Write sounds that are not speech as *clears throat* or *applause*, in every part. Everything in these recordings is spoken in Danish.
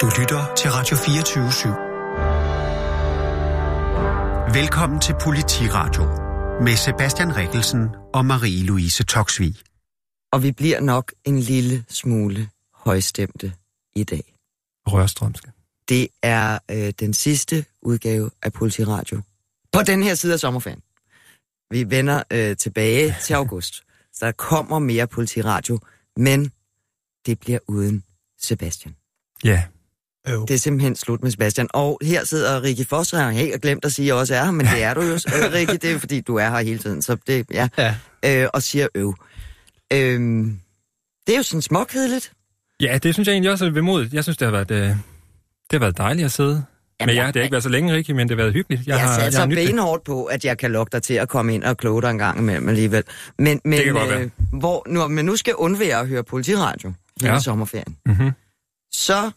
Du lytter til Radio 24 /7. Velkommen til Politiradio med Sebastian Rikkelsen og Marie-Louise Toksvig. Og vi bliver nok en lille smule højstemte i dag. Rørstrømske. Det er øh, den sidste udgave af Politiradio. På den her side af sommerferien. Vi vender øh, tilbage *laughs* til august. Så der kommer mere Politiradio, men det bliver uden Sebastian. Ja. Det er simpelthen slut med Sebastian. Og her sidder Rikke Foss, og jeg har helt glemt at sige, at jeg også er her, men det er du jo, *laughs* øh, Rikke. Det er fordi, du er her hele tiden, så det, ja. Ja. Øh, og siger øv. Øhm, det er jo sådan småkedeligt. Ja, det synes jeg egentlig også er vemodigt. Jeg synes, det har været, øh, det har været dejligt at sidde Jamen, jer. jeg- Det har ikke været så længe, Rikke, men det har været hyggeligt. Jeg, jeg har, nydt det. benhårdt på, at jeg kan lokke dig til at komme ind og kloge dig en gang imellem alligevel. Men, men, Det kan godt være. hvor, nu, men nu skal undvære at høre politiradio hele Ja. sommerferien. Mm-hmm. Så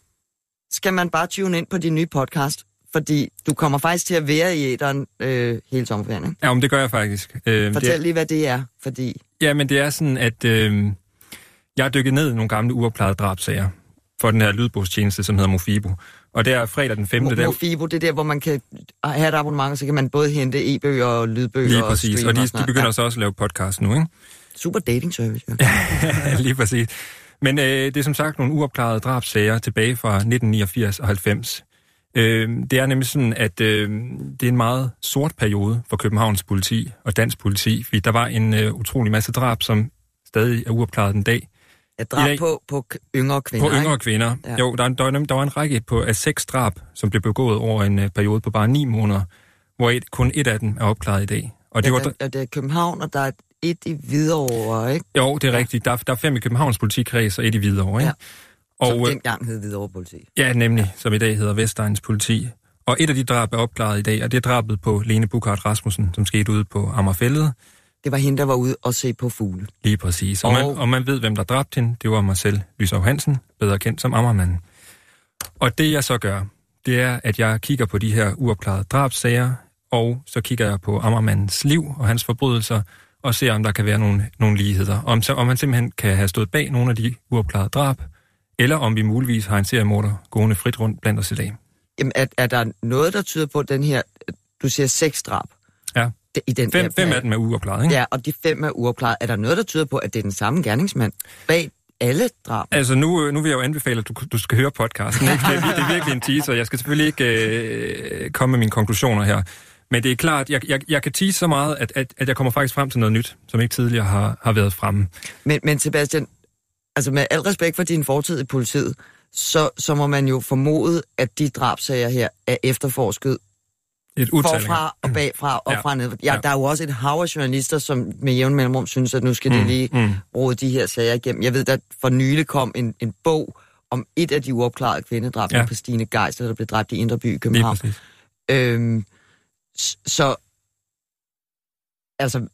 skal man bare tune ind på din nye podcast, fordi du kommer faktisk til at være i æderen øh, hele sommerferien. Ikke? Ja, men det gør jeg faktisk. Øh, Fortæl det, lige, hvad det er, fordi... ja, men det er sådan, at øh, jeg har dykket ned i nogle gamle uopklarede drabsager for den her lydbogstjeneste, som hedder Mofibo. Og det er fredag den 5. Mo- der, Mofibo, det er der, hvor man kan have et abonnement, så kan man både hente e-bøger og lydbøger lige og præcis. streame Og de, sådan de begynder så også at lave podcast nu, ikke? Ja, super dating service. Ja, *laughs* lige præcis. Men øh, det er som sagt nogle uopklarede drabsager tilbage fra 1989 og 90. Øh, det er nemlig sådan, at øh, det er en meget sort periode for Københavns politi og dansk politi, fordi der var en øh, utrolig masse drab, som stadig er uopklaret den dag. I drab dag- på, på yngre kvinder, På yngre ikke? kvinder. Ja. Ja. Jo, der, er- der, der var en række på, af seks drab, som blev begået over en øh, periode på bare ni måneder, hvor et, kun et af dem er opklaret i dag. Og det Ja, var, der, der, der er København, og der er et i Hvidovre, ikke? jo, det er rigtigt. Der, er- der er fem i Københavns politikreds og et i Hvidovre, ikke? Ja. Som Og, øh, dengang hed Hvidovre Politi. Ja, nemlig, som i dag hedder Vestegns politi. Og et af de drab er opklaret i dag, og det er drabet på Lene Bukart Rasmussen, som skete ude på Amagerfællet. Det var hende, der var ude og se på fugle. Lige præcis. Og, man, Og- og man ved, hvem der dræbte hende. Det var mig selv, Lysov Hansen, bedre kendt som Ammermanden. Og det jeg så gør, det er, at jeg kigger på de her uopklarede drabsager, og så kigger jeg på Ammermandens liv og hans forbrydelser, og ser, om der kan være nogle, nogle ligheder. Om, om han simpelthen kan have stået bag nogle af de uopklarede drab, eller om vi muligvis har en seriemorder gående frit rundt blandt os i dag. Jamen, er, er der noget, der tyder på, den her, du siger seks drab? Ja. I den Fem, der, fem af dem er uopklaret, ikke? Ja, og de fem er uopklaret. Er der noget, der tyder på, at det er den samme gerningsmand bag alle drab? Altså, nu, nu vil jeg jo anbefale, at du, du skal høre podcasten. Ikke? Det, er, det er virkelig en teaser. Jeg skal selvfølgelig ikke øh, komme med mine konklusioner her. Men det er klart, jeg, jeg, jeg kan tease så meget, at, at, at jeg kommer faktisk frem til noget nyt, som ikke tidligere har, har været fremme. Men, men Sebastian, altså med al respekt for din fortid i politiet, så, så må man jo formode, at de drabsager her er efterforsket Et utal. forfra og bagfra og Ja. fra ned. Ja, Ja. der er jo også et hav af journalister, som med jævn mellemrum synes, at nu skal de Mm, lige mm. rode de her sager igennem. Jeg ved, der for nylig kom en, en bog om et af de uopklarede kvindedrab Ja. på Stine Geisler, der blev dræbt i Indre By i København. Øhm, så altså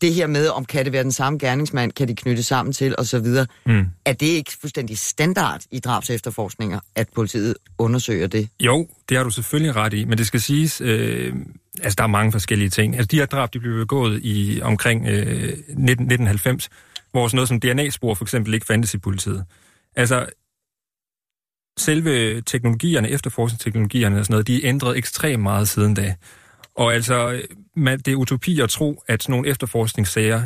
det her med, om kan det være den samme gerningsmand, kan de knytte sammen til osv., Mm. er det ikke fuldstændig standard i drabs efterforskninger, at politiet undersøger det? Jo, det har du selvfølgelig ret i, men det skal siges, øh, altså der er mange forskellige ting. Altså de her drab, de blev begået i omkring øh, 19, 1990, hvor sådan noget som DNA-spor for eksempel ikke fandtes i politiet. Altså selve teknologierne, efterforskningsteknologierne og sådan noget, de er ændret ekstremt meget siden da. Og altså, man, det er utopi at tro, at sådan nogle efterforskningssager,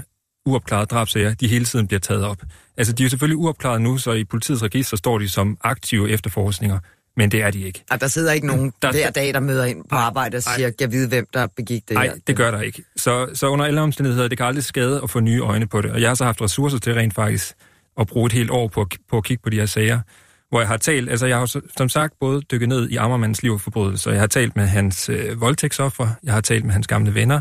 uopklarede drabsager, de hele tiden bliver taget op. Altså, de er jo selvfølgelig uopklaret nu, så i politiets register står de som aktive efterforskninger, men det er de ikke. At der sidder ikke nogen Der- hver dag, der møder ind på arbejde og siger, jeg vide, hvem der begik det Nej, det gør der ikke. Så, så under alle omstændigheder, det kan aldrig skade at få nye øjne på det. Og jeg har så haft ressourcer til rent faktisk at bruge et helt år på, på at kigge på de her sager, hvor jeg har talt, altså jeg har som sagt både dykket ned i Ammermandens liv og forbrydelser. Jeg har talt med hans øh, voldtægtsoffer, jeg har talt med hans gamle venner,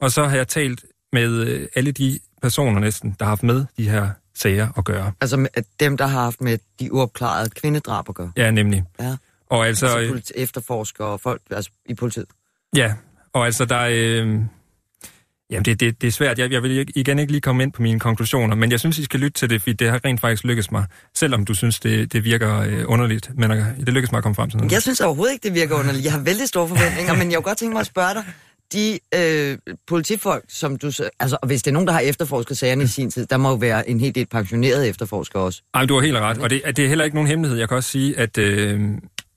og så har jeg talt med øh, alle de personer næsten, der har haft med de her sager at gøre. Altså med, dem, der har haft med de uopklarede kvindedrab at gøre. Ja, nemlig. Ja. Og altså, Altså øh, politi- efterforskere og folk altså, i politiet. Ja, og altså der er... Øh, jamen det, det, det er svært. Jeg, jeg vil igen ikke lige komme ind på mine konklusioner, men jeg synes, I skal lytte til det, fordi det har rent faktisk lykkes mig. Selvom du synes, det, det virker øh, underligt, men øh, det lykkes mig at komme frem til noget. Jeg synes overhovedet ikke, det virker underligt. Jeg har vældig store forventninger, men jeg kunne godt tænke mig at spørge dig. de øh, politifolk, som du... så- Altså, hvis det er nogen, der har efterforsket sagerne i sin tid, der må jo være en hel del pensionerede efterforskere også. Ej, du har helt ret, og det, det er heller ikke nogen hemmelighed. Jeg kan også sige, at øh,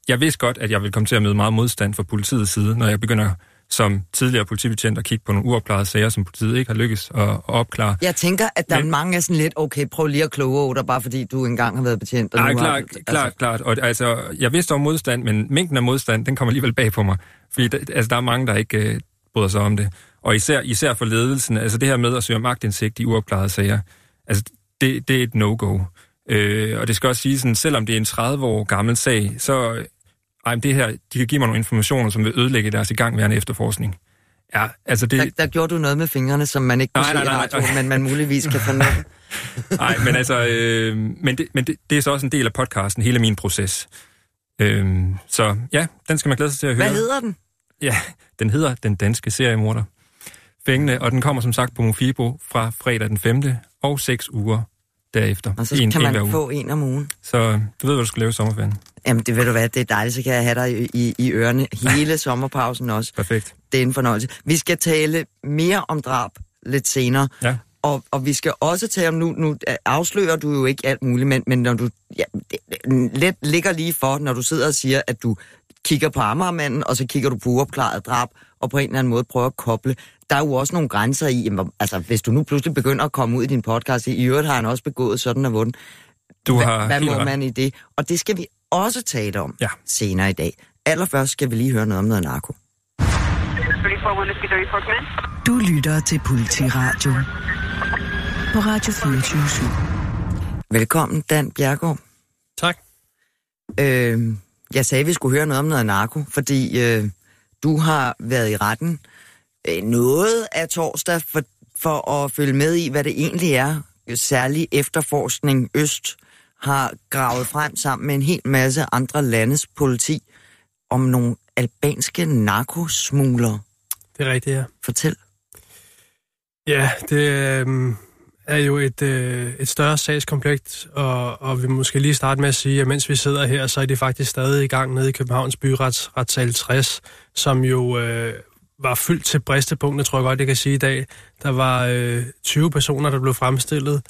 jeg vidste godt, at jeg vil komme til at møde meget modstand fra politiets side, når jeg begynder som tidligere politibetjent at kigge på nogle uopklarede sager, som politiet ikke har lykkes at, at opklare. Jeg tænker, at der Men- er mange af sådan lidt, okay, prøv lige at kloge dig, bare fordi du engang har været betjent. Og Nej, har, klart, klart, klart. Og altså, jeg vidste om modstand, men mængden af modstand, den kommer alligevel bag på mig. Fordi der, altså, der er mange, der ikke øh, bryder sig om det. Og især, især for ledelsen, altså det her med at søge magtindsigt i uopklarede sager, altså det, det er et no-go. Øh, og det skal også sige, sådan, selvom det er en 30 år gammel sag, så ej, det her, de kan give mig nogle informationer, som vil ødelægge deres igangværende efterforskning. Ja, altså det... Der, der gjorde du noget med fingrene, som man ikke kunne Nej, se nej, nej, nej. radioen, men man muligvis kan fornemme. Nej, *laughs* men altså, øh, men, det, men det, det er så også en del af podcasten, hele min proces. Øh, så ja, den skal man glæde sig til at høre. Hvad hedder den? Ja, den hedder Den Danske Seriemorder. Fængende, og den kommer som sagt på Mofibo fra fredag den 5. og 6 uger derefter. Og så en, kan en man uge. få en om ugen. Så du ved, hvad du skal lave i sommerferien. Jamen, det ved du hvad, det er dejligt, så kan jeg have dig i, i, i ørerne hele *laughs* sommerpausen også. Perfekt. Det er en fornøjelse. Vi skal tale mere om drab lidt senere. Ja. Og, og vi skal også tale om, nu, nu afslører du jo ikke alt muligt, men, men når du ja, det, let ligger lige for, når du sidder og siger, at du kigger på Amagermanden, og så kigger du på uopklaret drab, og på en eller anden måde prøver at koble. Der er jo også nogle grænser i, jamen, altså hvis du nu pludselig begynder at komme ud i din podcast, i øvrigt har han også begået sådan og vunden. Du Hva, har hvad helt må man i det? Og det skal vi også tale om Ja. senere i dag. Allerførst skal vi lige høre noget om noget narko. 34 Whiskey 34 Command. Du lytter til Politiradio på Radio 24 Velkommen, Dan Bjergård. Tak. Øh, jeg sagde, at vi skulle høre noget om noget narko, fordi øh, du har været i retten øh, noget af torsdag for, for at følge med i, hvad det egentlig er, særlig efterforskning Øst har gravet frem sammen med en hel masse andre landes politi om nogle albanske narkosmuglere. Det er rigtigt, ja. Fortæl. Ja, det øh, er jo et, øh, et større sagskompleks, og, og vi måske lige starte med at sige, at mens vi sidder her, så er det faktisk stadig i gang nede i Københavns Byrets retssal 60, som jo øh, var fyldt til bristepunktet, tror jeg godt, det kan sige i dag. Der var øh, 20 personer, der blev fremstillet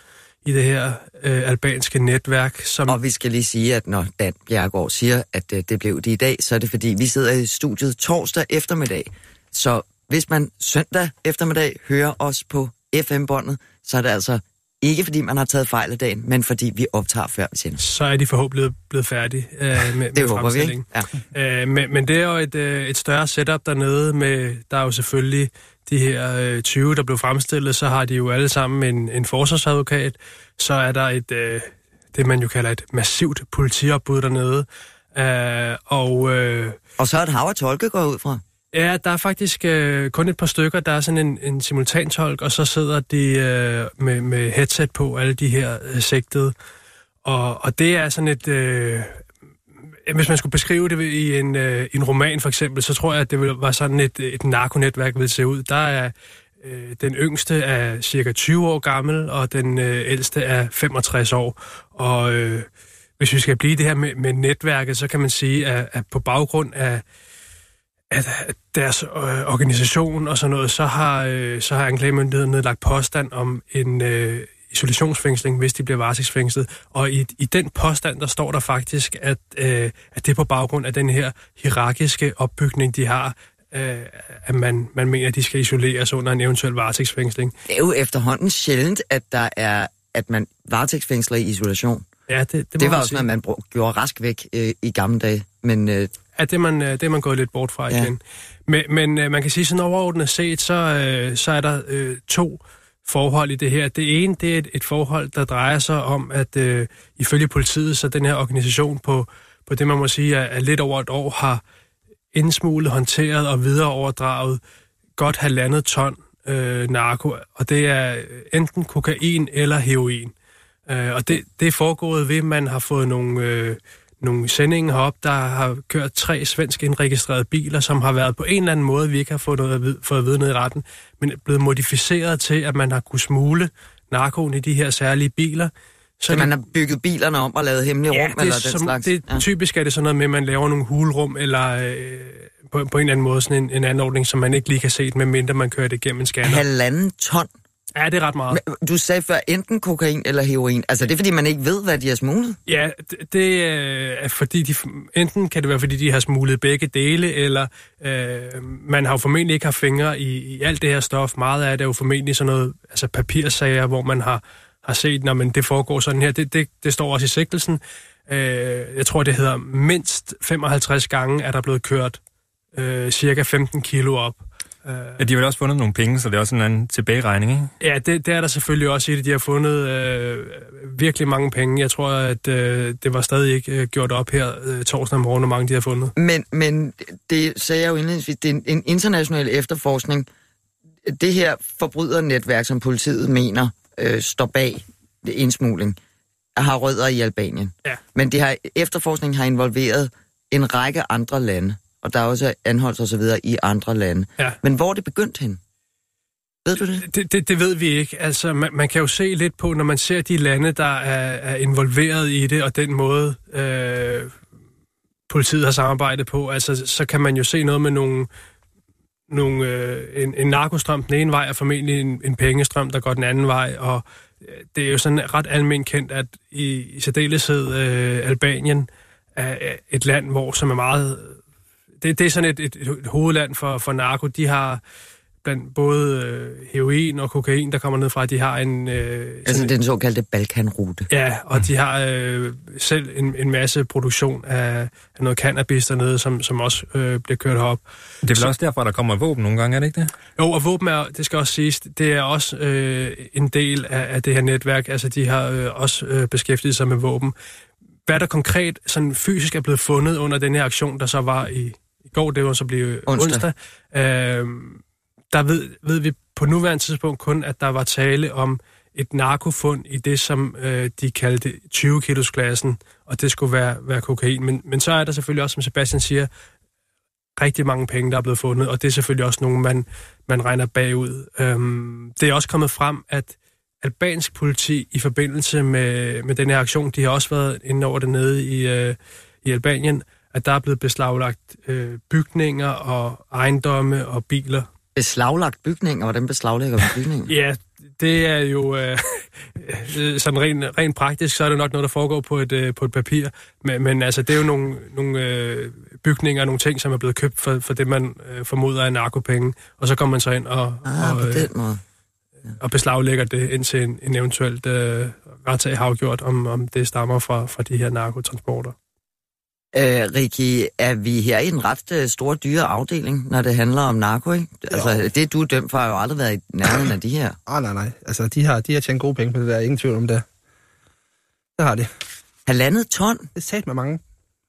i det her øh, albanske netværk, som... Og vi skal lige sige, at når Dan Bjergård siger, at øh, det blev det i dag, så er det fordi, vi sidder i studiet torsdag eftermiddag. Så hvis man søndag eftermiddag hører os på FM-båndet, så er det altså ikke fordi, man har taget fejl af dagen, men fordi vi optager før vi sender. så er de forhåbentlig blevet færdige øh, med, med Det håber vi, ikke? Ja. Øh, men, men det er jo et, øh, et større setup dernede med, der er jo selvfølgelig de her øh, 20, der blev fremstillet, så har de jo alle sammen en, en forsvarsadvokat, så er der et, øh, det man jo kalder et massivt politiopbud dernede, øh, og øh, Og så er et hav af tolke går ud fra ja, der er faktisk øh, kun et par stykker, der er sådan en, en simultantolk, og så sidder de øh, med, med headset på, alle de her øh, sigtede, og, og det er sådan et... Øh, hvis man skulle beskrive det i en, øh, en roman for eksempel, så tror jeg, at det ville- var sådan et, et narkonetværk ville se ud. Der er øh, den yngste er cirka 20 år gammel, og den øh, ældste er 65 år. Og øh, hvis vi skal blive det her med, med netværket, så kan man sige, at, at på baggrund af at deres øh, organisation og sådan noget, så har, øh, så har anklagemyndigheden nedlagt påstand om en øh, isolationsfængsling, hvis de bliver varetægtsfængslet. Og i, i den påstand, der står der faktisk, at, øh, at det er på baggrund af den her hierarkiske opbygning, de har, øh, at man, man mener, at de skal isoleres under en eventuel varetægtsfængsling. Det er jo efterhånden sjældent, at der er at man varetægtsfængsler i isolation. Ja, det, det, Det var også noget, man brug, gjorde rask væk øh, i gamle dage. Men øh, Ja, det man, øh, det er man gået lidt bort fra Ja. igen. Men, men øh, man kan sige, sådan overordnet set, så, øh, så er der øh, to forhold i det her. Det ene, det er et, et forhold, der drejer sig om, at øh, ifølge politiet, så den her organisation på, på det, man må sige, er, er lidt over et år, har indsmuglet, håndteret og videreoverdraget godt halvandet ton øh, narko, og det er enten kokain eller heroin. Øh, og det, det er foregået ved, at man har fået nogle, øh, nogle sendinger op, der har kørt tre svensk indregistrerede biler, som har været på en eller anden måde, vi ikke har fået, noget at vide, fået at vide ned i retten, men er blevet modificeret til, at man har kunne smule narkoen i de her særlige biler. Så man har bygget bilerne om og lavet hemmelige ja, rum, det er eller den som, slags? Det, ja. Typisk er det sådan noget med, at man laver nogle hulrum, eller øh, på, på en eller anden måde sådan en, en anordning, som man ikke lige kan se, medmindre man kører det igennem en scanner. Halvanden ton. Ja, det er ret meget. Men Du sagde før enten kokain eller heroin. Altså, det er fordi, man ikke ved, hvad de har smuglet? Ja, det, det øh, er fordi, de, enten kan det være, fordi de har smuglet begge dele, eller øh, man har jo formentlig ikke haft fingre i, i alt det her stof. Meget af det er jo formentlig sådan noget, altså papirsager, hvor man har, har set, når man det foregår sådan her. Det, det, det står også i sigtelsen. Øh, jeg tror, det hedder mindst 55 gange, er der blevet kørt øh, cirka 15 kilo op. Ja, de har vel også fundet nogle penge, så det er også en anden tilbageregning, ikke? Ja, det, det er der selvfølgelig også i det. De har fundet øh, virkelig mange penge. Jeg tror, at øh, det var stadig ikke øh, gjort op her øh, torsdag om morgenen, hvor mange de har fundet. Men, men det sagde jeg jo indledningsvis, det er en, en international efterforskning. Det her forbrydernetværk, som politiet mener øh, står bag indsmugling, har rødder i Albanien. Ja. Men det har, efterforskningen har involveret en række andre lande, og der er også anholdt og så videre i andre lande. Ja. Men hvor er det begyndt hen? Ved du det? Det, det, det ved vi ikke. Altså, man, man kan jo se lidt på, når man ser de lande, der er, er involveret i det, og den måde, øh, politiet har samarbejdet på, altså, så kan man jo se noget med nogle, nogle, øh, en, en narkostrøm den ene vej, og formentlig en, en pengestrøm, der går den anden vej, og øh, det er jo sådan ret almindeligt kendt, at i, i særdeleshed øh, Albanien er er et land, hvor som er meget... Det, det er sådan et, et, et hovedland for, for narko. De har blandt både øh, heroin og kokain, der kommer ned fra, de har en... Øh, Altså sådan- den såkaldte Balkanrute. Ja, og de har øh, selv en, en masse produktion af, af noget cannabis dernede, som, som også øh, bliver kørt herop. Det er vel også derfor, der kommer våben nogle gange, er det ikke det? Jo, og våben er, det skal også siges, det er også øh, en del af, af det her netværk. Altså, de har øh, også øh, beskæftiget sig med våben. Hvad der konkret sådan fysisk er blevet fundet under den her aktion, der så var i, i går, det var så blev Onsdag. onsdag, øh, der ved, ved vi på nuværende tidspunkt kun, at der var tale om et narkofund i det, som øh, de kaldte 20-kilos-klassen, og det skulle være, være kokain. Men, men så er der selvfølgelig også, som Sebastian siger, rigtig mange penge, der er blevet fundet, og det er selvfølgelig også nogle, man, man regner bagud. Øhm, det er også kommet frem, at albansk politi i forbindelse med, med den her aktion, de har også været inde over det nede i, øh, i Albanien, at der er blevet beslaglagt øh, bygninger og ejendomme og biler. Beslaglagt bygninger, hvordan beslaglægger man bygninger? *laughs* Ja, det er jo øh, øh, sådan rent, rent praktisk, så er det nok noget, der foregår på et, øh, på et papir. Men, men altså, det er jo nogle, nogle øh, bygninger og nogle ting, som er blevet købt for, for det, man øh, formoder er narkopenge. Og så kommer man så ind og, Ah, og, på øh, den måde. og beslaglægger det, indtil en, en eventuelt øh, retag har afgjort, om, om det stammer fra, fra de her narkotransporter. Øh, Rikki, er vi her i en ret øh, stor dyre afdeling, når det handler om narko, ikke? Altså, det du er dømt for har jo aldrig været i nærheden af de her. *clears throat* Ah, nej, nej. Altså, de har, de har tjent gode penge på det der. Ingen tvivl om det. Det har de. Halvandet ton Det er sat med mange.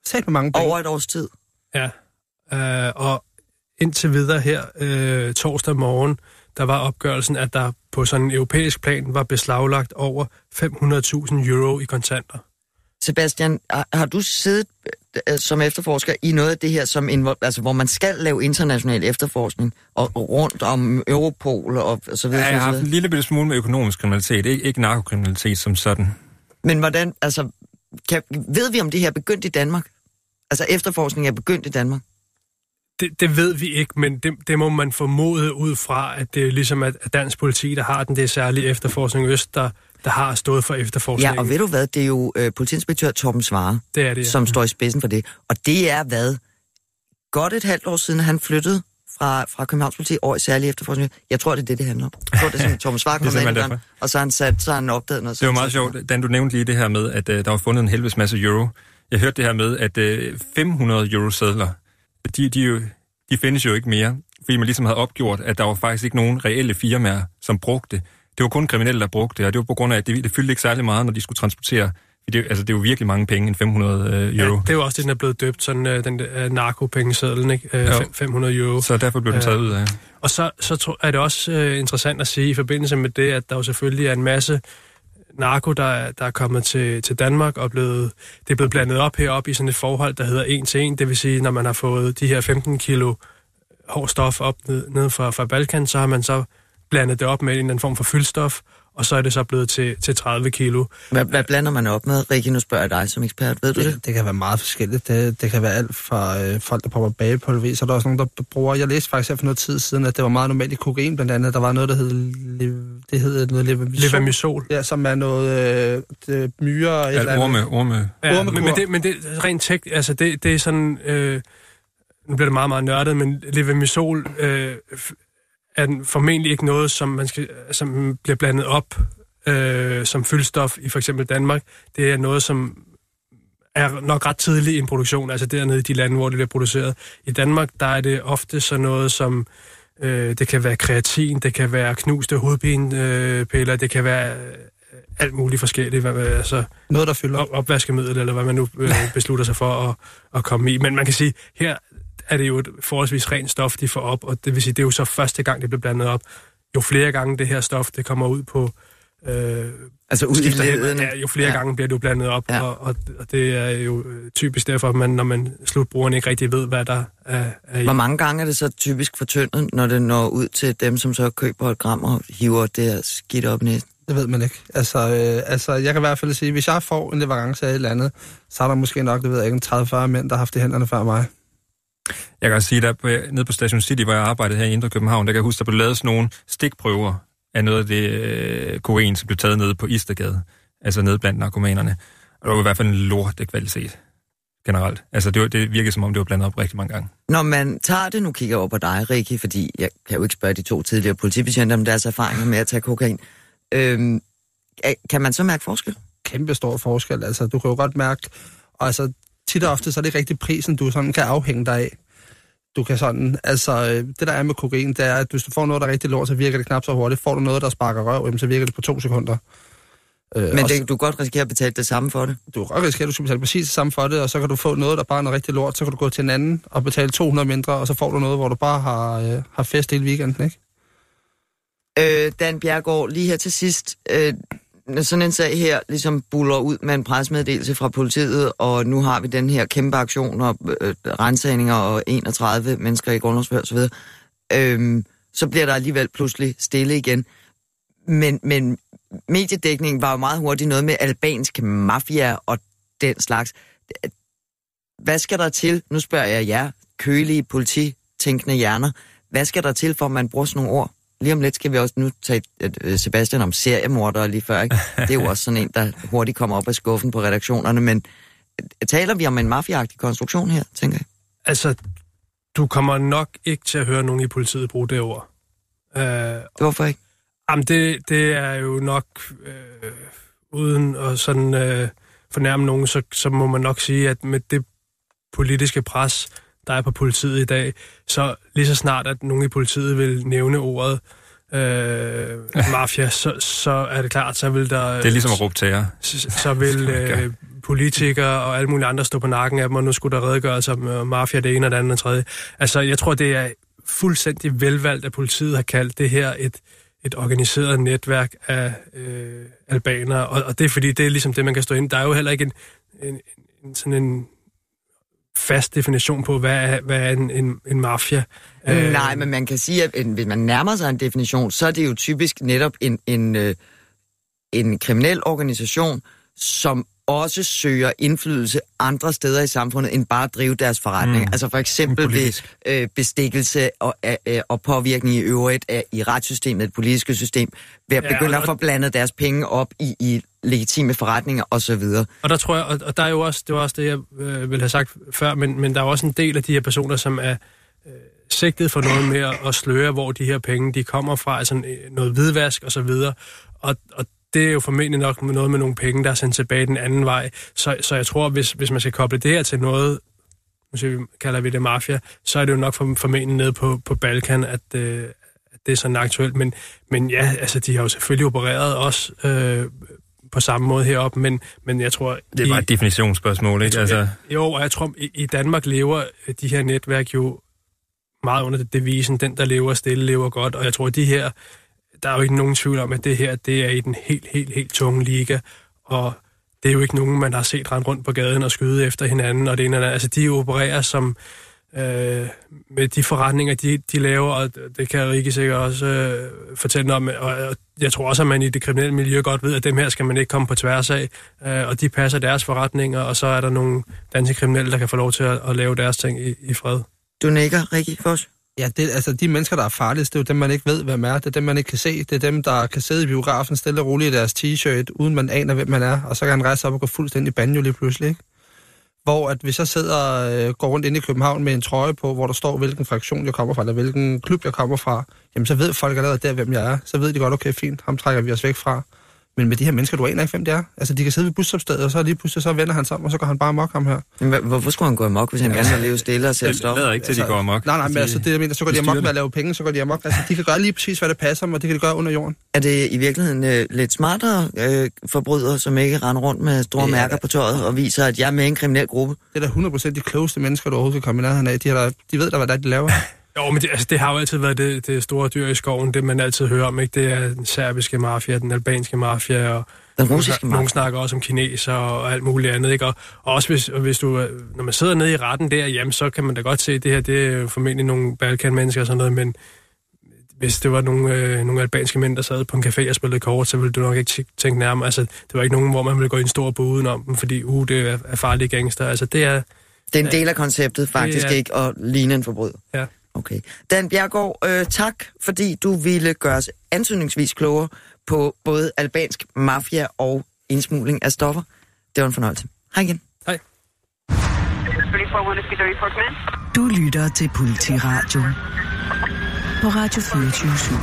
Sat med mange penge. over et års tid. Ja, øh, og indtil videre her øh, torsdag morgen, der var opgørelsen, at der på sådan en europæisk plan var beslaglagt over 500.000 euro i kontanter. Sebastian, har, har du siddet øh, som efterforsker i noget af det her, som invol- altså, hvor man skal lave international efterforskning, og, og rundt om Europol og, og så videre? Ja, jeg har haft en lille bitte smule med økonomisk kriminalitet, ikke, ikke narkokriminalitet som sådan. Men hvordan, altså, kan, ved vi om det her er begyndt i Danmark? Altså, efterforskning er begyndt i Danmark? Det, det ved vi ikke, men det, det må man formode ud fra, at det er ligesom at, at dansk politi, der har den, det er særlig efterforskning øst, der, der har stået for efterforskningen. Ja, og ved du hvad, det er jo øh, politiinspektør Torben Svare, det er det, ja. som står i spidsen for det. Og det er hvad? Godt et halvt år siden, han flyttede fra, fra Københavns politi over i særlig efterforskning. Jeg tror, det er det, det handler om. Jeg tror, det er sådan, *laughs* Det er kom ind døren, og så har han, sat, så han opdaget noget. Det var meget sjovt, Dan, du nævnte lige det her med, at uh, der var fundet en helvedes masse euro. Jeg hørte det her med, at uh, 500 euro sædler, de, de, jo, de findes jo ikke mere, fordi man ligesom havde opgjort, at der var faktisk ikke nogen reelle firmaer, som brugte det. Var kun kriminelle, der brugte det, og det var på grund af, at det, det fyldte ikke særlig meget, når de skulle transportere. Det, altså, det er jo virkelig mange penge, end 500 uh, Ja, euro. det er jo også det, den er blevet døbt, sådan øh, den øh, narkopengesedlen, ikke? Øh, Jo. fem- 500 euro. Så derfor blev den taget ud af. Og så, så tro- er det også øh, interessant at sige i forbindelse med det, at der jo selvfølgelig er en masse narko, der, er- der er kommet til, til Danmark og blevet, det er blevet blandet op heroppe i sådan et forhold, der hedder en til en. Det vil sige, når man har fået de her 15 kilo hård stof op ned, ned fra, fra Balkan, så har man så blandet det op med en eller anden form for fyldstof, og så er det så blevet til, til 30 kilo. Hvad, hvad blander man op med? Rikke, nu spørger jeg dig som ekspert. Ved du det? Det, det kan være meget forskelligt. Det, det kan være alt fra øh, folk, der popper bagepulver, så er der også nogen, der bruger... Jeg læste faktisk her for noget tid siden, at det var meget normalt i kokain, blandt andet. Der var noget, der hed... Det hed noget levamisol. Levamisol. Ja, som er noget øh, det, myre... eller Ja, andet. orme, orme. Ja, Ormekur. men, men, det, men det er rent tek, altså det, det er sådan, øh, nu bliver det meget, meget nørdet, men levamisol øh, er formentlig ikke noget, som, man skal, som bliver blandet op øh, som fyldstof i for eksempel Danmark. Det er noget, som er nok ret tidligt i en produktion, altså dernede i de lande, hvor det bliver produceret. I Danmark, der er det ofte sådan noget som, øh, det kan være kreatin, det kan være knuste hovedpinepiller, piller, det kan være øh, alt muligt forskelligt, hvad, hvad- altså Noget, der fylder. op- opvaskemiddel, eller hvad man nu øh, *laughs* beslutter sig for at, at komme i. Men man kan sige, her er det jo et forholdsvis rent stof, de får op, og det vil sige, det er jo så første gang, det bliver blandet op. Jo flere gange det her stof, det kommer ud på... Øh, Altså ud i ja, jo flere Ja. gange bliver det jo blandet op, Ja. og, og, og det er jo typisk derfor, at man, når man slutbrugeren ikke rigtig ved, hvad der er, er i. Hvor mange gange er det så typisk fortyndet, når det når ud til dem, som så køber et gram og hiver det her skidt op i næsen? Det ved man ikke. Altså, øh, altså, jeg kan i hvert fald sige, hvis jeg får en leverance af et eller andet, så er der måske nok, det ved jeg ikke, en 30-40 mænd, der har haft det i hænderne før mig. Jeg kan også sige, at nede på Station City, hvor jeg arbejdede her i Indre København, der kan jeg huske, der blev lavet sådan nogle stikprøver af noget af det øh, kokain, som blev taget nede på Istergade. Altså nede blandt narkomanerne. Og det var i hvert fald en lorte kvalitet generelt. Altså det, var, det virkede som om, det var blandet op rigtig mange gange. Når man tager det, nu kigger jeg over på dig, Rikke, fordi jeg kan jo ikke spørge de to tidligere politibetjente om deres erfaringer med at tage kokain. Øhm, kan man så mærke forskel? Kæmpe stor forskel. Altså, du kan jo godt mærke, altså, tit og ofte, så er det ikke rigtig prisen, du sådan kan afhænge dig af. Du kan sådan, altså, øh, det der er med kokain, det er, at hvis du får noget, der er rigtig lort, så virker det knap så hurtigt. Får du noget, der sparker røv, jamen, så virker det på to sekunder. Øh, Men det, du kan godt risikere at betale det samme for det. du kan godt risikere, at du skal betale præcis det samme for det, og så kan du få noget, der bare er noget rigtig lort, så kan du gå til en anden og betale 200 mindre, og så får du noget, hvor du bare har, øh, har fest hele weekenden, ikke? Øh, Dan Bjergård, lige her til sidst. Øh, når sådan en sag her ligesom buller ud med en presmeddelelse fra politiet, og nu har vi den her kæmpe aktion og øh, øh rensagninger og 31 mennesker i grundlovsfører osv., øh, så bliver der alligevel pludselig stille igen. Men, men mediedækningen var jo meget hurtigt noget med albansk mafia og den slags. Hvad skal der til? Nu spørger jeg jer, kølige polititænkende hjerner. Hvad skal der til, for at man bruger sådan nogle ord? Lige om lidt skal vi også nu tage øh, Sebastian om seriemorder lige før, ikke? Det er jo også sådan en, der hurtigt kommer op af skuffen på redaktionerne, men øh, taler vi om en mafiagtig konstruktion her, tænker jeg? Altså, du kommer nok ikke til at høre nogen i politiet bruge det ord. Øh, Hvorfor ikke? Jamen, det, det er jo nok, øh, uden at sådan øh, fornærme nogen, så, så må man nok sige, at med det politiske pres, der er på politiet i dag, så lige så snart, at nogen i politiet vil nævne ordet øh, mafia, så, så er det klart, så vil der... Det er ligesom at råbe terror. så, så vil *laughs* øh, politikere og alle mulige andre stå på nakken af dem, og nu skulle der redegøres om øh, mafia det ene og det andet og tredje. Altså, jeg tror, det er fuldstændig velvalgt, at politiet har kaldt det her et, et organiseret netværk af øh, albanere, og, og det er fordi, det er ligesom det, man kan stå ind. Der er jo heller ikke en, en, en sådan en fast definition på, hvad er, hvad er en, en, en mafia. Øh, Nej, men man kan sige, at en- hvis man nærmer sig en definition, så er det jo typisk netop en, en, øh, en kriminel organisation, som også søger indflydelse andre steder i samfundet, end bare at drive deres forretning. Mm. Altså for eksempel ved øh, bestikkelse og, øh, og påvirkning i øvrigt af, i retssystemet, det politiske system, ved at Ja, begynde og- at få blandet deres penge op i, i legitime forretninger osv. Og der tror jeg, og, der er jo også, det var også det, jeg øh, ville have sagt før, men, men der er jo også en del af de her personer, som er øh, sigtet for noget med at, sløre, hvor de her penge, de kommer fra, altså øh, noget hvidvask og så videre. Og, og det er jo formentlig nok noget med nogle penge, der er sendt tilbage den anden vej. Så, så jeg tror, hvis, hvis man skal koble det her til noget, måske kalder vi det mafia, så er det jo nok formentlig nede på, på Balkan, at, øh, at det er sådan aktuelt. Men, men ja, altså de har jo selvfølgelig opereret også øh, på samme måde heroppe, men, men jeg tror... Det er bare et definitionsspørgsmål, ikke? Altså, Jo, og jeg tror, i, i Danmark lever de her netværk jo meget under devisen, den der lever stille, lever godt, og jeg tror, at de her, der er jo ikke nogen tvivl om, at det her, det er i den helt, helt, helt tunge liga, og det er jo ikke nogen, man har set rende rundt på gaden og skyde efter hinanden, og det ene eller andet. Altså, de opererer som øh, med de forretninger, de, de laver, og det kan Rikke sikkert også øh, fortælle om. Og, og jeg tror også, at man i det kriminelle miljø godt ved, at dem her skal man ikke komme på tværs af, øh, og de passer deres forretninger, og så er der nogle danske kriminelle, der kan få lov til at, at lave deres ting i, i fred. Du nikker, Rikke Fos? Ja, det, altså de mennesker, der er farligst, det er jo dem, man ikke ved, hvem er. Det er dem, man ikke kan se. Det er dem, der kan sidde i biografen stille og roligt i deres t-shirt, uden man aner, hvem man er. Og så kan han rejse op og gå fuldstændig banjo lige pludselig, ikke? Hvor at hvis jeg sidder øh, går rundt inde i København med en trøje på, hvor der står, hvilken fraktion jeg kommer fra, eller hvilken klub jeg kommer fra, jamen så ved folk allerede der, hvem jeg er. Så ved de godt, okay, fint, ham trækker vi os væk fra. Men med de her mennesker, du aner ikke, hvem det er. Altså, de kan sidde ved busstopstedet, og så lige pludselig så vender han sammen, og så går han bare amok ham her. Men hvorfor skulle han gå amok, hvis han gerne vil leve stille og sælge Det stof? lader ikke til, at de går amok. Nej, nej, men altså, det jeg mener, så går de amok med at det. lave penge, så går de amok. Altså, de kan gøre lige præcis, hvad det passer dem, og det kan de gøre under jorden. Er det i virkeligheden øh, lidt smartere øh, forbrydere, som ikke render rundt med store Det er mærker på tøjet og viser, at jeg er med i en kriminel gruppe? Det er da 100% de klogeste mennesker, du overhovedet kan komme i nærheden af. De, har da, de ved da, hvad det er, de laver. *laughs* Jo, men det, altså, det har jo altid været det, det store dyr i skoven, det man altid hører om, ikke? Det er den serbiske mafia, den albanske mafia, og Den nogle, russiske nogle magt. snakker også om kineser og alt muligt andet, ikke? Og, og også hvis, og hvis du, når man sidder nede i retten der, jamen, så kan man da godt se, at det her, det er formentlig nogle Balkan-mennesker og sådan noget, men hvis det var nogle, øh, nogle albanske mænd, der sad på en café og spillede kort, så ville du nok ikke tæ- tænke nærmere. Altså, det var ikke nogen, hvor man ville gå i en stor buden om dem, fordi uh, det er, er farlige gangster. Altså, det er... Det er en del af konceptet faktisk er- ikke at ligne en forbryder. Ja. Okay. Dan Bjergård, øh, tak, fordi du ville gøre os ansøgningsvis klogere på både albansk mafia og indsmugling af stoffer. Det var en fornøjelse. Hej igen. Hej. 34 Whiskey 30 Fort Command. Du lytter til Politiradio på Radio 24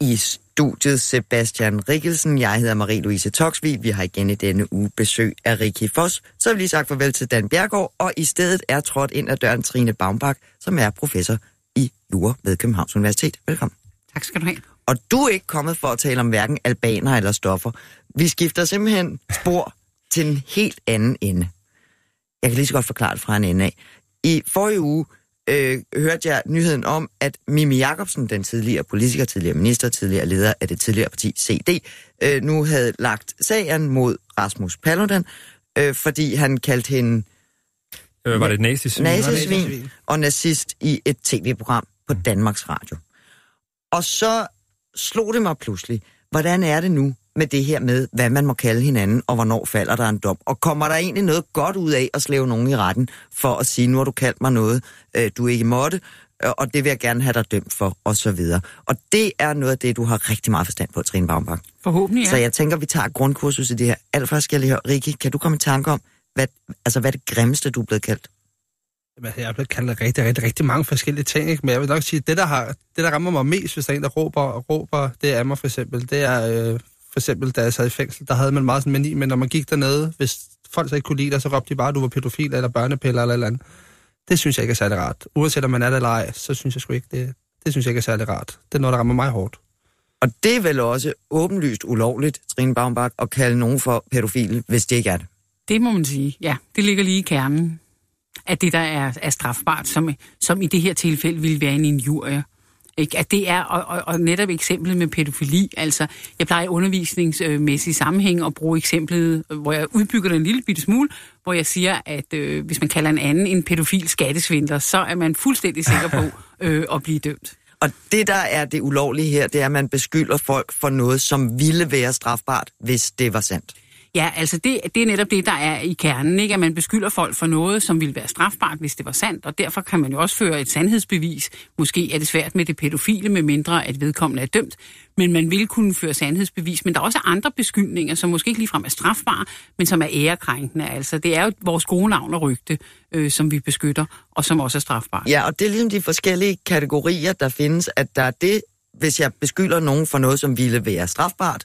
I studiet Sebastian Rikkelsen. Jeg hedder Marie-Louise Toksvig. Vi har igen i denne uge besøg af Rikke Foss. Så har vi lige sagt farvel til Dan Bjergård, og i stedet er trådt ind ad døren Trine Baumbach, som er professor i jura ved Københavns Universitet. Velkommen. Tak skal du have. Og du er ikke kommet for at tale om hverken albaner eller stoffer. Vi skifter simpelthen spor til en helt anden ende. Jeg kan lige så godt forklare det fra en ende af. I forrige uge øh, hørte jeg nyheden om, at Mimi Jakobsen, den tidligere politiker, tidligere minister, tidligere leder af det tidligere parti CD, øh, nu havde lagt sagen mod Rasmus Paludan, øh, fordi han kaldte hende Øh, var det et nazisvin? nazisvin nazisvin. og nazist i et tv-program på Danmarks Radio. Og så slog det mig pludselig, hvordan er det nu med det her med, hvad man må kalde hinanden, og hvornår falder der en dom? Og kommer der egentlig noget godt ud af at slæve nogen i retten, for at sige, nu har du kaldt mig noget, øh, du ikke måtte, øh, og det vil jeg gerne have dig dømt for, og så videre. Og det er noget af det, du har rigtig meget forstand på, Trine Baumbach. Forhåbentlig, Ja. ja. Så jeg tænker, vi tager grundkursus i det her. Allerførst skal jeg lige høre, Rikke, kan du komme i tanke om, hvad, altså, hvad er det grimmeste, du er blevet kaldt? Jamen, Jeg er blevet kaldt rigtig, rigtig, rigtig mange forskellige ting, ikke? men jeg vil nok sige, at det, der, har, det, der rammer mig mest, hvis der er en, der råber og råber, det er mig for eksempel. Det er øh, for eksempel, da jeg sad i fængsel, der havde man meget sådan mani, men når man gik dernede, hvis folk så ikke kunne lide dig, så råbte de bare, at du var pædofil eller børnepiller eller eller andet. Det synes jeg ikke er særlig rart. Uanset om man er det eller ej, så synes jeg sgu ikke, det, det synes jeg ikke er særlig rart. Det er noget, der rammer mig hårdt. Og det er vel også åbenlyst ulovligt, Trine Baumbach, at kalde nogen for pædofile, hvis det ikke er det. Det må man sige. Ja, det ligger lige i kernen af det, der er, er strafbart, som, som i det her tilfælde ville være en injurie. Ikke? At det er, og, og, og netop eksemplet med pædofili, altså jeg plejer i undervisningsmæssig sammenhæng at bruge eksemplet, hvor jeg udbygger det en lille bitte smule, hvor jeg siger, at øh, hvis man kalder en anden en pædofil skattesvindler, så er man fuldstændig sikker på *laughs* øh, at blive dømt. Og det, der er det ulovlige her, det er, at man beskylder folk for noget, som ville være strafbart, hvis det var sandt. Ja, altså det, det er netop det, der er i kernen, ikke? at man beskylder folk for noget, som ville være strafbart, hvis det var sandt, og derfor kan man jo også føre et sandhedsbevis. Måske er det svært med det pædofile, med mindre at vedkommende er dømt, men man vil kunne føre sandhedsbevis. Men der er også andre beskyldninger, som måske ikke ligefrem er strafbare, men som er ærekrænkende. Altså det er jo vores gode navn og rygte, øh, som vi beskytter, og som også er strafbare. Ja, og det er ligesom de forskellige kategorier, der findes, at der er det, hvis jeg beskylder nogen for noget, som ville være strafbart,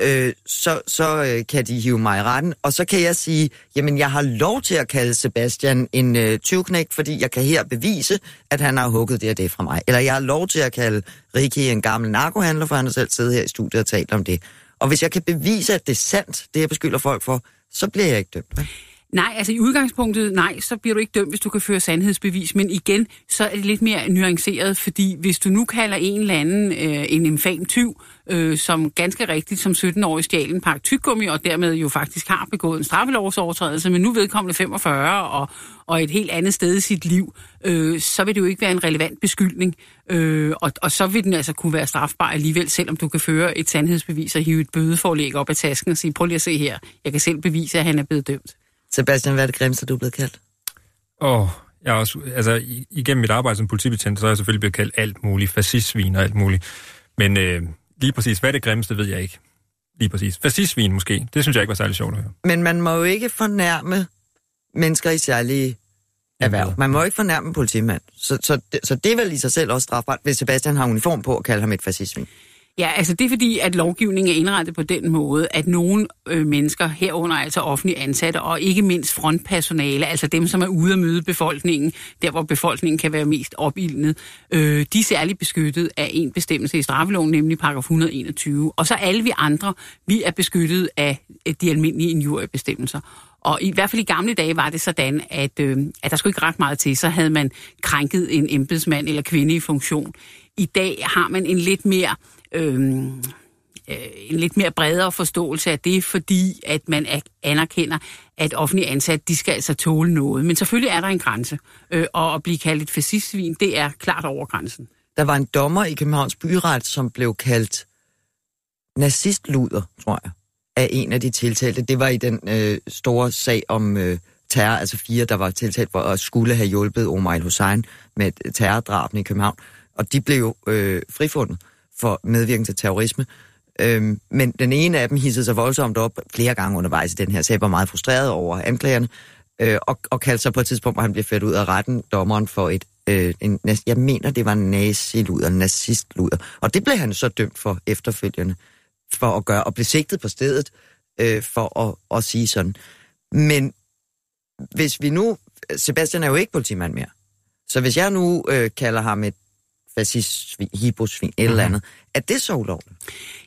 øh, så, så øh, kan de hive mig i retten, og så kan jeg sige, jamen jeg har lov til at kalde Sebastian en øh, tyvknægt, fordi jeg kan her bevise, at han har hugget det og det fra mig. Eller jeg har lov til at kalde Ricky en gammel narkohandler, for han har selv siddet her i studiet og talt om det. Og hvis jeg kan bevise, at det er sandt, det jeg beskylder folk for, så bliver jeg ikke dømt. vel? Nej, altså i udgangspunktet, nej, så bliver du ikke dømt, hvis du kan føre sandhedsbevis. Men igen, så er det lidt mere nuanceret, fordi hvis du nu kalder en eller anden øh, en infam tyv, øh, som ganske rigtigt som 17-årig stjal en pakke tyggegummi, og dermed jo faktisk har begået en straffelovsovertrædelse, men nu vedkommende 45 og, og et helt andet sted i sit liv, øh, så vil det jo ikke være en relevant beskyldning. Øh, og, og så vil den altså kunne være strafbar alligevel, selvom du kan føre et sandhedsbevis og hive et bødeforlæg op af tasken og sige, prøv lige at se her, jeg kan selv bevise, at han er blevet dømt. Sebastian, hvad er det grimmeste, du er blevet kaldt? Åh, oh, jeg er også, altså, igennem mit arbejde som politibetjent, så er jeg selvfølgelig blevet kaldt alt muligt, fascistsvin og alt muligt. Men øh, lige præcis, hvad er det grimmeste, ved jeg ikke. Lige præcis. Fascistsvin måske, det synes jeg ikke var særlig sjovt at høre. Men man må jo ikke fornærme mennesker i særlige erhverv. Man må ikke fornærme en politimand. Så, så, det, så det er vel i sig selv også strafbart, hvis Sebastian har uniform på at kalde ham et fascistsvin. Ja, altså det er fordi, at lovgivningen er indrettet på den måde, at nogle øh, mennesker herunder altså offentlige ansatte, og ikke mindst frontpersonale, altså dem, som er ude at møde befolkningen, der hvor befolkningen kan være mest opildnet, øh, de er særligt beskyttet af en bestemmelse i straffeloven, nemlig paragraf 121. Og så alle vi andre, vi er beskyttet af de almindelige injuriebestemmelser. Og i hvert fald i gamle dage var det sådan, at, øh, at der skulle ikke ret meget til, så havde man krænket en embedsmand eller kvinde i funktion. I dag har man en lidt mere øhm, øh, en lidt mere bredere forståelse af det, fordi at man anerkender, at offentlige ansatte, de skal altså tåle noget. Men selvfølgelig er der en grænse, øh, og at blive kaldt et fascistsvin, det er klart over grænsen. Der var en dommer i Københavns Byret, som blev kaldt nazistluder, tror jeg, af en af de tiltalte. Det var i den øh, store sag om øh, terror, altså fire, der var tiltalt for at skulle have hjulpet Omar el-Hussein med terrordrabene i København. Og de blev jo øh, frifundet for medvirken til terrorisme. Øhm, men den ene af dem hissede sig voldsomt op flere gange undervejs i den her sag, var meget frustreret over anklagerne, øh, og, og kaldte sig på et tidspunkt, hvor han blev ført ud af retten, dommeren for et, øh, en, jeg mener, det var en naziluder, en nazistluder. Og det blev han så dømt for efterfølgende, for at gøre, og blev sigtet på stedet, øh, for at, at sige sådan. Men hvis vi nu, Sebastian er jo ikke politimand mere, så hvis jeg nu øh, kalder ham et fascistsvin, hiposvin, et eller andet, er det så ulovligt?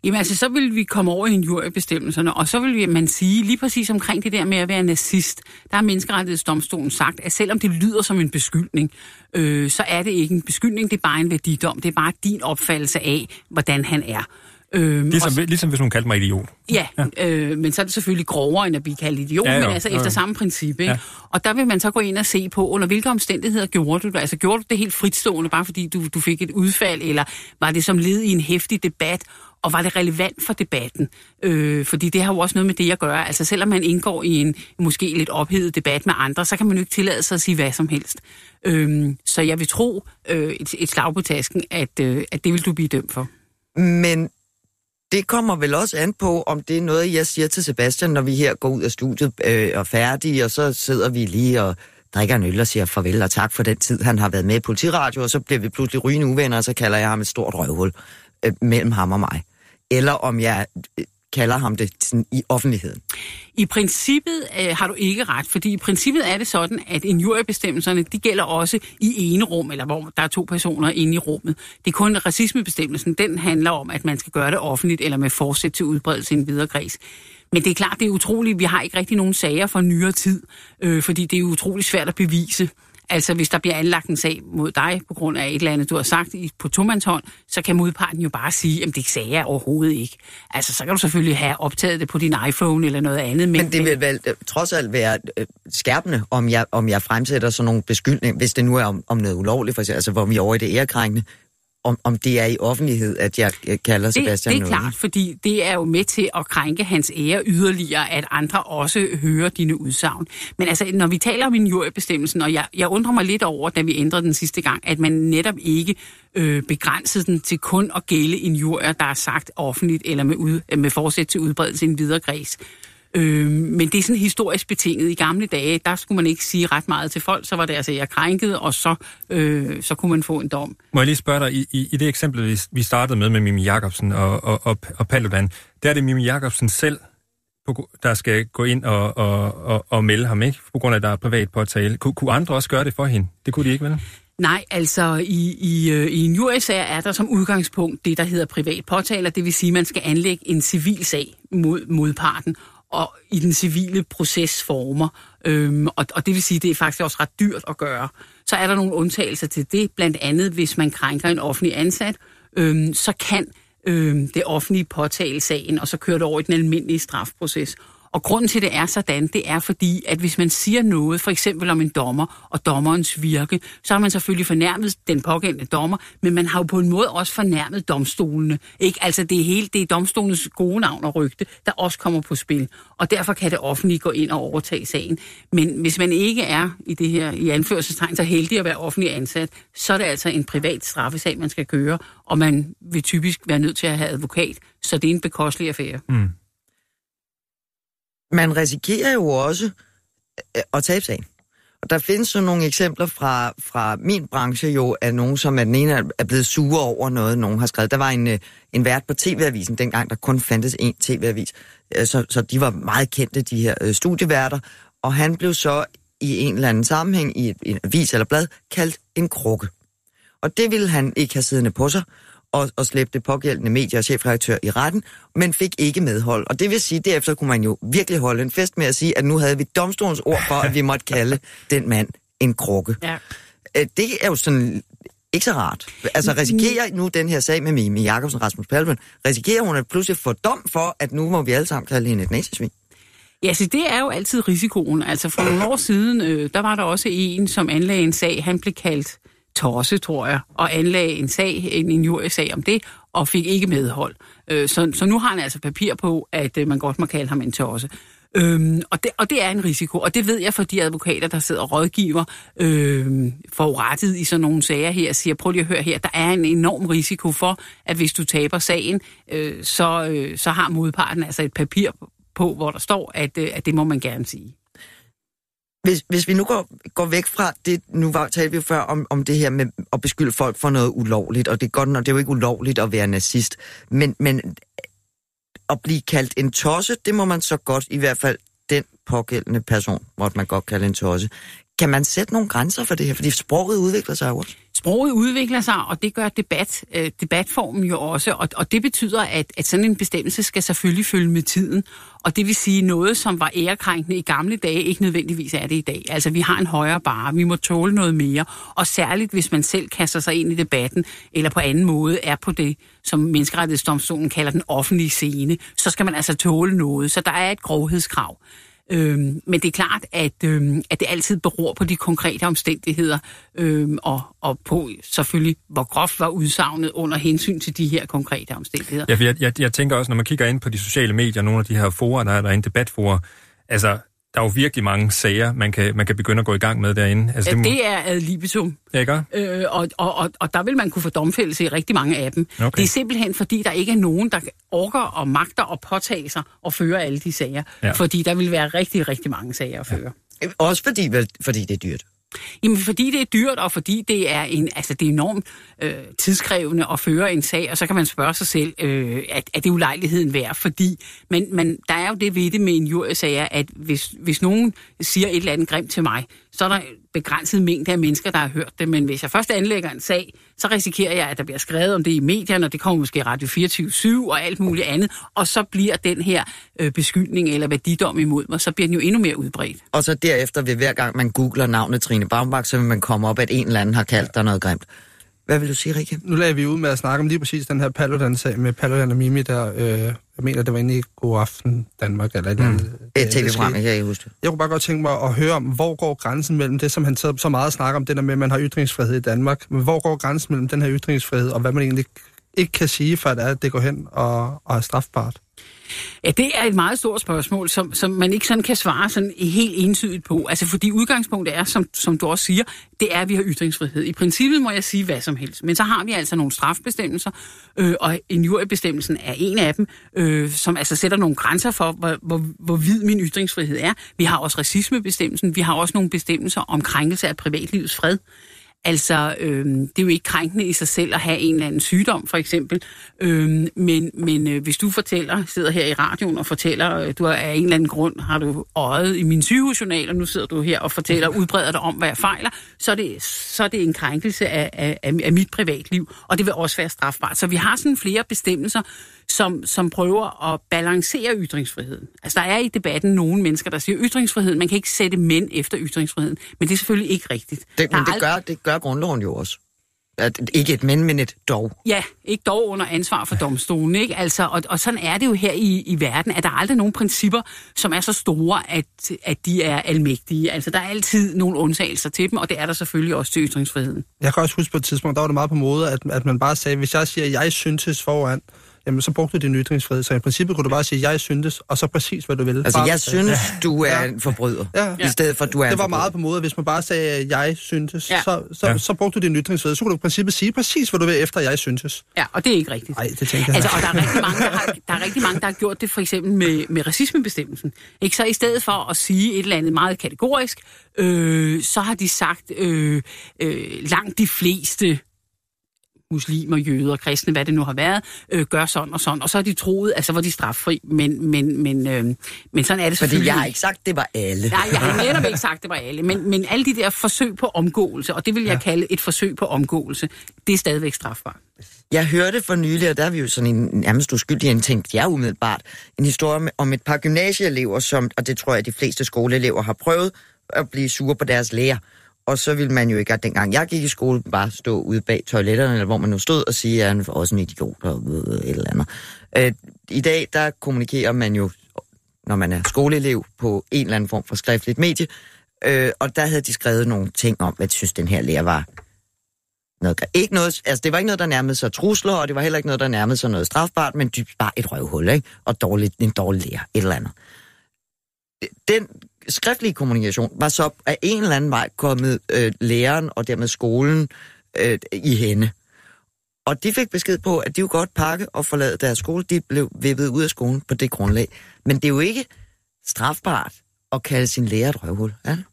Jamen altså, så vil vi komme over i injuriebestemmelserne, og så vil vi, man sige, lige præcis omkring det der med at være nazist, der har Menneskerettighedsdomstolen sagt, at selvom det lyder som en beskyldning, øh, så er det ikke en beskyldning, det er bare en værdidom, det er bare din opfattelse af, hvordan han er. Øh, Ligesom, ligesom hvis hun kaldte mig idiot. Ja, øh, men så er det selvfølgelig grovere end at blive kaldt idiot, Ja, ja, jo, men altså jo, efter jo. samme princip. Ikke? Ja. Og der vil man så gå ind og se på, under hvilke omstændigheder gjorde du det? Altså gjorde du det helt fritstående, bare fordi du, du fik et udfald, eller var det som led i en hæftig debat, og var det relevant for debatten? Øh, fordi det har jo også noget med det at gøre. Altså selvom man indgår i en måske lidt ophedet debat med andre, så kan man jo ikke tillade sig at sige hvad som helst. Øh, så jeg vil tro øh, et, et slag på tasken, at, øh, at det vil du blive dømt for. Men det kommer vel også an på, om det er noget, jeg siger til Sebastian, når vi her går ud af studiet øh, og færdige, og så sidder vi lige og drikker en øl og siger farvel og tak for den tid, han har været med i politiradio, og så bliver vi pludselig rygende uvenner, og så kalder jeg ham et stort røvhul øh, mellem ham og mig. Eller om jeg øh, kalder ham det sådan, i offentligheden. I princippet øh, har du ikke ret, fordi i princippet er det sådan, at injuriebestemmelserne, de gælder også i ene rum, eller hvor der er to personer inde i rummet. Det er kun racismebestemmelsen, den handler om, at man skal gøre det offentligt, eller med forsæt til udbredelse i en videre kreds. Men det er klart, det er utroligt, vi har ikke rigtig nogen sager for nyere tid, øh, fordi det er utroligt svært at bevise. Altså, hvis der bliver anlagt en sag mod dig på grund af et eller andet, du har sagt i, på tomandshånd, så kan modparten jo bare sige, at det sagde jeg overhovedet ikke. Altså, så kan du selvfølgelig have optaget det på din iPhone eller noget andet. Men, Men det vil vel øh, trods alt være øh, skærpende, om jeg, om jeg fremsætter sådan nogle beskyldninger, hvis det nu er om, om noget ulovligt, for eksempel, altså hvor vi er over i det ærekrænkende, om, om det er i offentlighed, at jeg kalder det, Sebastian det er noget. klart, fordi det er jo med til at krænke hans ære yderligere, at andre også hører dine udsagn. Men altså, når vi taler om injuriebestemmelsen, og jeg, jeg undrer mig lidt over, da vi ændrede den sidste gang, at man netop ikke øh, begrænsede den til kun at gælde injurier, der er sagt offentligt eller med, ud, med forsæt til udbredelse i en videre kreds. Øh, men det er sådan historisk betinget. I gamle dage, der skulle man ikke sige ret meget til folk, så var det altså, jeg krænket, og så, øh, så kunne man få en dom. Må jeg lige spørge dig, i, i, i det eksempel, vi, startede med, med Mimi Jacobsen og, og, og, og Paludan, der er det Mimi Jacobsen selv, der skal gå ind og, og, og, og melde ham, ikke? På grund af, at der er privat påtale. Kunne, kunne andre også gøre det for hende? Det kunne de ikke, vel? Nej, altså i, i, øh, i en jurysag er der som udgangspunkt det, der hedder privat påtaler, det vil sige, at man skal anlægge en civil sag mod modparten og i den civile procesformer. Øhm, og, og det vil sige, det er faktisk også ret dyrt at gøre. Så er der nogle undtagelser til det, blandt andet hvis man krænker en offentlig ansat, øhm, så kan øhm, det offentlige påtale sagen, og så kører det over i den almindelige strafproces. Og grunden til, at det er sådan, det er fordi, at hvis man siger noget, for eksempel om en dommer og dommerens virke, så har man selvfølgelig fornærmet den pågældende dommer, men man har jo på en måde også fornærmet domstolene. Ikke? Altså det er hele det er domstolens gode navn og rygte, der også kommer på spil. Og derfor kan det offentlige gå ind og overtage sagen. Men hvis man ikke er i det her i anførselstegn så heldig at være offentlig ansat, så er det altså en privat straffesag, man skal køre, og man vil typisk være nødt til at have advokat, så det er en bekostelig affære. Mm man risikerer jo også øh, at tabe sagen. Og der findes jo nogle eksempler fra, fra min branche jo, af nogen, som er den ene er blevet sure over noget, nogen har skrevet. Der var en, øh, en vært på TV-avisen dengang, der kun fandtes en TV-avis. Øh, så, så de var meget kendte, de her studieværter. Og han blev så i en eller anden sammenhæng i et, en avis eller blad kaldt en krukke. Og det ville han ikke have siddende på sig, og, og slæbte det pågældende medie- og chefredaktør i retten, men fik ikke medhold. Og det vil sige, derefter kunne man jo virkelig holde en fest med at sige, at nu havde vi domstolens ord for, at vi måtte kalde *laughs* den mand en krukke. Ja. Det er jo sådan ikke så rart. Altså risikerer nu den her sag med Mimi Jacobsen og Rasmus Paludan, risikerer hun at pludselig få dom for, at nu må vi alle sammen kalde hende et nazisvin? Ja, så det er jo altid risikoen. Altså for nogle år siden, øh, der var der også en, som anlagde en sag. Han blev kaldt Tosse, tror jeg, og anlagde en sag, en injuriesag om det, og fik ikke medhold. Øh, så, så nu har han altså papir på, at øh, man godt må kalde ham en Tosse. Øhm, og, det, og det er en risiko, og det ved jeg for de advokater, der sidder og rådgiver øhm, forurettet i sådan nogle sager her, siger, prøv lige at høre her, der er en enorm risiko for, at hvis du taber sagen, øh, så, øh, så har modparten altså et papir på, hvor der står, at, øh, at det må man gerne sige. Hvis, hvis vi nu går, går væk fra det, nu var, talte vi jo før om, om det her med at beskylde folk for noget ulovligt, og det er godt nok, det er jo ikke ulovligt at være nazist, men, men at blive kaldt en tosse, det må man så godt, i hvert fald den pågældende person, måtte man godt kalde en tosse. Kan man sætte nogle grænser for det her? Fordi sproget udvikler sig jo også. Sproget udvikler sig, og det gør debat, øh, debatformen jo også, og, og det betyder, at, at sådan en bestemmelse skal selvfølgelig følge med tiden, og det vil sige noget, som var ærekrænkende i gamle dage, ikke nødvendigvis er det i dag. Altså, vi har en højere bare, vi må tåle noget mere, og særligt hvis man selv kaster sig ind i debatten, eller på anden måde er på det, som menneskerettighedsdomstolen kalder den offentlige scene, så skal man altså tåle noget, så der er et grovhedskrav. Øhm, men det er klart, at, øhm, at det altid beror på de konkrete omstændigheder, øhm, og, og på selvfølgelig, hvor groft var udsagnet under hensyn til de her konkrete omstændigheder. Ja, for jeg, jeg, jeg tænker også, når man kigger ind på de sociale medier, nogle af de her forer, der er der er en debatforer, altså, der er jo virkelig mange sager, man kan, man kan begynde at gå i gang med derinde. Altså, Ja, må, det er ad libitum, Ja, ikke? øh, og, og, og, og der vil man kunne få domfældelse i rigtig mange af dem. Okay. Det er simpelthen fordi, der ikke er nogen, der orker og magter og påtage sig og føre alle de sager. Ja. Fordi der vil være rigtig, rigtig mange sager at føre. Også fordi, vel, fordi det er dyrt. Jamen, fordi det er dyrt, og fordi det er, en, altså, det er enormt øh, tidskrævende at føre en sag, og så kan man spørge sig selv, øh, at, er det ulejligheden værd? Fordi, men, men der er jo det ved det med en juriesager, at hvis, hvis nogen siger et eller andet grimt til mig, så er der begrænset mængde af mennesker, der har hørt det, men hvis jeg først anlægger en sag, så risikerer jeg, at der bliver skrevet om det i medierne, og det kommer måske i Radio 24 og alt muligt andet, og så bliver den her øh, beskyldning eller værdidom imod mig, så bliver den jo endnu mere udbredt. Og så derefter ved hver gang man googler navnet Trine Baumbach, så vil man komme op, at en eller anden har kaldt dig noget grimt. Hvad vil du sige, Rikke? Nu lagde vi ud med at snakke om lige præcis den her Paludan-sag med Paludan og Mimi, der, øh, jeg mener, det var inde i God Aften Danmark, eller et eller andet. Et øh, tv-program, der jeg kan ikke huske det. Jeg kunne bare godt tænke mig at høre om, hvor går grænsen mellem det, som han så så meget snakker om, det der med, at man har ytringsfrihed i Danmark, men hvor går grænsen mellem den her ytringsfrihed, og hvad man egentlig ikke kan sige, for er, at det går hen og, og er strafbart? Ja, det er et meget stort spørgsmål, som, som man ikke sådan kan svare sådan helt entydigt på. Altså, fordi udgangspunktet er, som, som du også siger, det er, at vi har ytringsfrihed. I princippet må jeg sige hvad som helst. Men så har vi altså nogle strafbestemmelser, øh, og injuriebestemmelsen er en af dem, øh, som altså sætter nogle grænser for, hvor, hvor, hvor vid min ytringsfrihed er. Vi har også racismebestemmelsen, vi har også nogle bestemmelser om krænkelse af privatlivets fred. Altså, øh, det er jo ikke krænkende i sig selv at have en eller anden sygdom, for eksempel. Øh, men men øh, hvis du fortæller, sidder her i radioen og fortæller, øh, du har af en eller anden grund, har du øjet i min sygehusjournal, og nu sidder du her og fortæller, udbreder dig om, hvad jeg fejler, så er det, så er det en krænkelse af, af, af, af mit privatliv, og det vil også være strafbart. Så vi har sådan flere bestemmelser, som, som prøver at balancere ytringsfriheden. Altså, der er i debatten nogle mennesker, der siger, ytringsfriheden, man kan ikke sætte mænd efter ytringsfriheden, men det er selvfølgelig ikke rigtigt. Det, men er det gør, det gør grundloven jo også. At, ikke et men, men et dog. Ja, ikke dog under ansvar for domstolen, ikke? Altså, og, og sådan er det jo her i, i verden, at der er aldrig nogen principper, som er så store, at, at de er almægtige. Altså, der er altid nogle undtagelser til dem, og det er der selvfølgelig også til ytringsfriheden. Jeg kan også huske på et tidspunkt, der var det meget på mode, at, at man bare sagde, hvis jeg siger, jeg syntes foran, jamen så brugte du din ytringsfrihed. Så i princippet kunne du bare sige, jeg syntes, og så præcis, hvad du ville. Altså, bare, jeg synes, du er en forbryder. Ja. I stedet for, at du er Det var forbryder. meget på mode, at hvis man bare sagde, jeg syntes, Ja. ja. så, så, Ja. ja. så brugte du din ytringsfrihed. Så kunne du i princippet sige præcis, hvad du vil efter, jeg syntes. Ja, og det er ikke rigtigt. Nej, det tænker jeg. Altså, og der er, rigtig mange, der, har, der er rigtig mange, der har gjort det for eksempel med, med racismebestemmelsen. Ikke? Så i stedet for at sige et eller andet meget kategorisk, øh, så har de sagt, øh, øh, langt de fleste muslimer, jøder, kristne, hvad det nu har været, øh, gør sådan og sådan. Og så har de troet, altså var de straffri, men, men, men, øh, men sådan er det Fordi selvfølgelig jeg har ikke. sagt, det var alle. Nej, jeg har *laughs* netop ikke sagt, det var alle, men, men alle de der forsøg på omgåelse, og det vil jeg ja. kalde et forsøg på omgåelse, det er stadigvæk strafbart. Jeg hørte for nylig, og der er vi jo sådan en nærmest uskyldig indtænkt, jeg umiddelbart, en historie om- om et par gymnasieelever, som, og det tror jeg, de fleste skoleelever har prøvet, at blive sure på deres lærer. Og så ville man jo ikke, at dengang jeg gik i skole, bare stå ude bag toiletterne, eller hvor man nu stod, og sige, at han er også en idiot, og et eller andet. Øh, I dag, der kommunikerer man jo, når man er skoleelev, på en eller anden form for skriftligt medie, øh, og der havde de skrevet nogle ting om, hvad de synes, den her lærer var noget, ikke noget, altså det var ikke noget, der nærmede sig trusler, og det var heller ikke noget, der nærmede sig noget strafbart, men dybt bare et røvhul, ikke? Og dårligt, en dårlig lærer, et eller andet. Den skriftlige kommunikation var så af en eller anden vej kommet øh, læreren og dermed skolen øh, i hende. Og de fik besked på, at de jo godt pakke og forlade deres skole. De blev vippet ud af skolen på det grundlag. Men det er jo ikke strafbart at kalde sin lærer et røvhul, er det?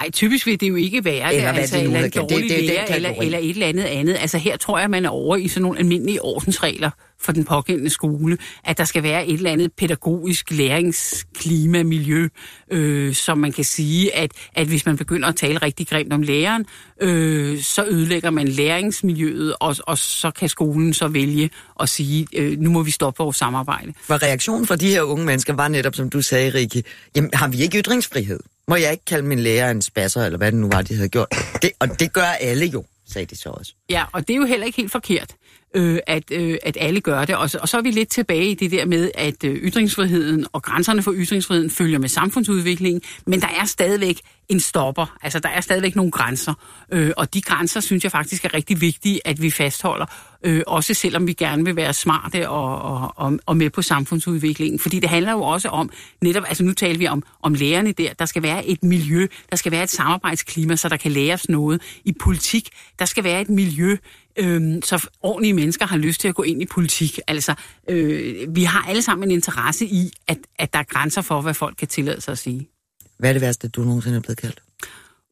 Ej, typisk vil det jo ikke være Eller det, hvad altså, det eller er. en Det- det- dårlig det er den lærer, eller, eller et eller andet andet. Altså her tror jeg, man er over i sådan nogle almindelige ordensregler for den pågældende skole, at der skal være et eller andet pædagogisk læringsklima, miljø, øh, som man kan sige, at, at hvis man begynder at tale rigtig grimt om læreren, øh, så ødelægger man læringsmiljøet, og, og så kan skolen så vælge at sige, øh, nu må vi stoppe vores samarbejde. For reaktionen fra de her unge mennesker var netop, som du sagde, Rikke, jamen har vi ikke ytringsfrihed? Må jeg ikke kalde min lærer en spasser, eller hvad det nu var, de havde gjort? Det, og det gør alle jo, sagde de så også. Ja, og det er jo heller ikke helt forkert, øh, at, øh, at alle gør det. Og så, og så er vi lidt tilbage i det der med, at øh, ytringsfriheden og grænserne for ytringsfriheden følger med samfundsudviklingen, men der er stadigvæk en stopper. Altså, der er stadigvæk nogle grænser. Øh, og de grænser, synes jeg faktisk er rigtig vigtige, at vi fastholder. Øh, også selvom vi gerne vil være smarte og, og, og, og med på samfundsudviklingen. Fordi det handler jo også om, netop, altså nu taler vi om, om lærerne der, der skal være et miljø, der skal være et samarbejdsklima, så der kan læres noget. I politik, der skal være et miljø, øhm, så ordentlige mennesker har lyst til at gå ind i politik. Altså, øh, vi har alle sammen en interesse i, at, at der er grænser for, hvad folk kan tillade sig at sige. Hvad er det værste, du nogensinde er blevet kaldt?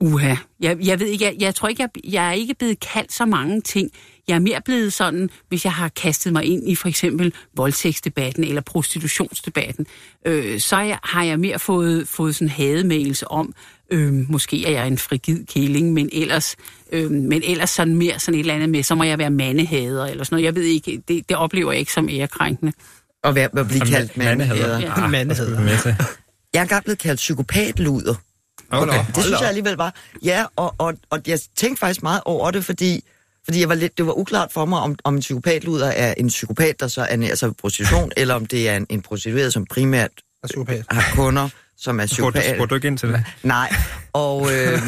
Uha, jeg, jeg ved ikke, jeg, jeg tror ikke, jeg, jeg er ikke blevet kaldt så mange ting. Jeg er mere blevet sådan, hvis jeg har kastet mig ind i for eksempel voldtægtsdebatten eller prostitutionsdebatten, øh, så jeg, har jeg mere fået, fået sådan hademails om, øh, måske er jeg en frigid kæling, men ellers, øh, men ellers sådan mere sådan et eller andet med, så må jeg være mandehader eller sådan noget. Jeg ved ikke, det, det oplever jeg ikke som ærekrænkende. Og hvad, hvad blive kaldt ma- mandehader. mandehader. Ja. Mandehader. Med til. Jeg er engang blevet kaldt psykopatluder. Okay. Det synes jeg alligevel var. Ja, og, og, og jeg tænkte faktisk meget over det, fordi, fordi jeg var lidt, det var uklart for mig, om, om en psykopatluder er en psykopat, der så ernærer sig prostitution, eller om det er en, en prostitueret, som primært Er psykopat. har kunder, som er Spurgte, spurgte psykopat. du ikke ind til det? Nej, og *laughs* øh,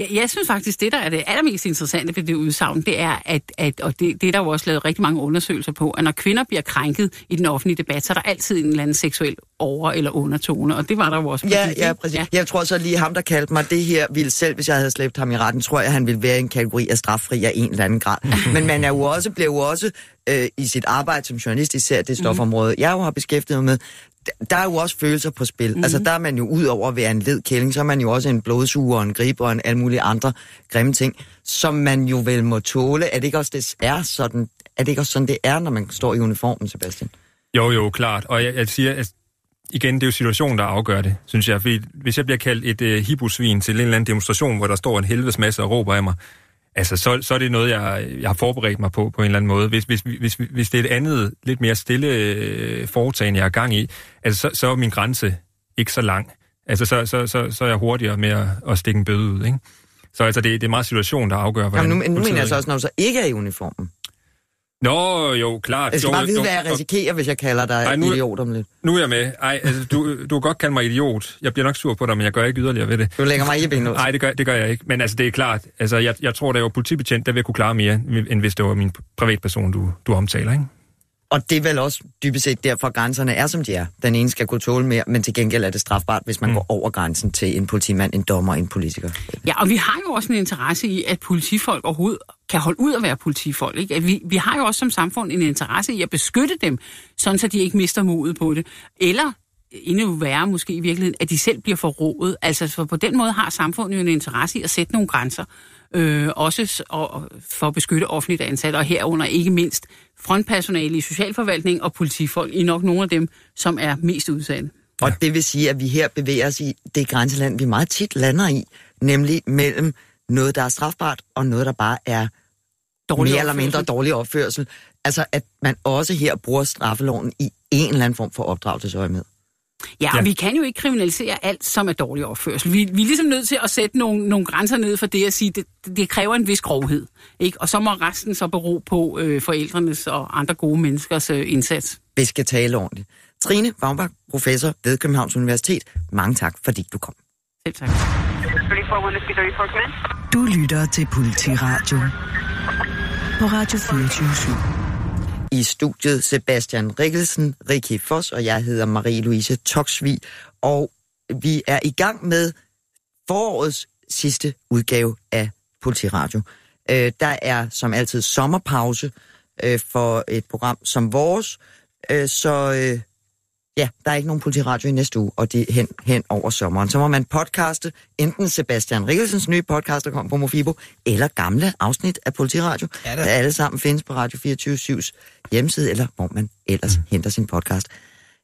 Jeg, jeg synes faktisk, det der er det allermest interessante ved det udsagn, det er, at, at og det, det er der jo også lavet rigtig mange undersøgelser på, at når kvinder bliver krænket i den offentlige debat, så er der altid en eller anden seksuel over- eller undertone, og det var der jo også. ja, ja, præcis. Ja. Jeg tror så lige ham, der kaldte mig det her, ville selv, hvis jeg havde slæbt ham i retten, tror jeg, han ville være i en kategori af straffri af en eller anden grad. *laughs* Men man er jo også, bliver jo også øh, i sit arbejde som journalist, især det stofområde, jeg jo har beskæftiget mig med, der er jo også følelser på spil. Mm. Altså, der er man jo ud over at være en led kælling, så er man jo også en blodsuger en griber og en alle mulige andre grimme ting, som man jo vel må tåle. Er det ikke også, det er sådan, er det ikke også sådan, det er, når man står i uniformen, Sebastian? Jo, jo, klart. Og jeg, jeg siger, at igen, det er jo situationen, der afgør det, synes jeg. Fordi hvis jeg bliver kaldt et uh, hibusvin til en eller anden demonstration, hvor der står en helvedes masse og råber af mig, altså, så, så er det noget, jeg, jeg har forberedt mig på på en eller anden måde. Hvis, hvis, hvis, hvis det er et andet, lidt mere stille øh, foretagende, jeg er gang i, altså, så, så er min grænse ikke så lang. Altså, så, så, så, så er jeg hurtigere med at, at stikke en bøde ud, ikke? Så altså, det, det er meget situation, der afgør, Jamen, nu, nu mener jeg så også, når du så ikke er i uniformen. Nå, jo, klart. Jeg skal jo, bare vide, jo, hvad jeg og- risikerer, hvis jeg kalder dig Ej, nu- idiot om lidt. Nu er jeg med. Ej, altså, du, du kan godt kalde mig idiot. Jeg bliver nok sur på dig, men jeg gør ikke yderligere ved det. Du lægger mig ikke i benet. Nej, det gør, det gør jeg ikke. Men altså, det er klart. Altså, jeg, jeg tror, da jeg var politibetjent, der vil jeg kunne klare mere, end hvis det var min privatperson, du, du omtaler, ikke? Og det er vel også dybest set derfor, grænserne er, som de er. Den ene skal kunne tåle mere, men til gengæld er det strafbart, hvis man mm. går over grænsen til en politimand, en dommer, en politiker. Ja, og vi har jo også en interesse i, at politifolk overhovedet kan holde ud at være politifolk. Ikke? At vi, vi har jo også som samfund en interesse i at beskytte dem, sådan så de ikke mister modet på det. Eller endnu værre måske i virkeligheden, at de selv bliver forrådet. Altså for på den måde har samfundet jo en interesse i at sætte nogle grænser, øh, også og, for at beskytte offentligt ansatte, og herunder ikke mindst frontpersonale i socialforvaltning og politifolk, i nok nogle af dem, som er mest udsatte. Og det vil sige, at vi her bevæger os i det grænseland, vi meget tit lander i, nemlig mellem noget, der er strafbart, og noget, der bare er Dårlig mere eller mindre dårlig opførsel. Altså, at man også her bruger straffeloven i en eller anden form for opdragelsesøje med. Ja, og Ja. vi kan jo ikke kriminalisere alt, som er dårlig opførsel. Vi, vi er ligesom nødt til at sætte nogle, nogle grænser ned for det at sige, det, det kræver en vis grovhed. Ikke? Og så må resten så bero på øh, forældrenes og andre gode menneskers øh, indsats. Vi skal tale ordentligt. Trine Baumbach, professor ved Københavns Universitet. Mange tak, fordi du kom. Selv tak. 34 Whiskey 34, come in. Du lytter til Politiradio på Radio 24 i studiet Sebastian Rikkelsen, Rikki Foss, og jeg hedder Marie-Louise Toksvig. Og vi er i gang med forårets sidste udgave af Politiradio. Øh, der er som altid sommerpause øh, for et program som vores, øh, så øh, ja, der er ikke nogen Politiradio i næste uge, og det er hen, hen over sommeren. Så må man podcaste enten Sebastian Rikkelsens nye podcast, der kommer på Mofibo, eller gamle afsnit af Politiradio, Ja der alle sammen findes på Radio 24 hjemmeside, eller hvor man ellers mm. henter sin podcast.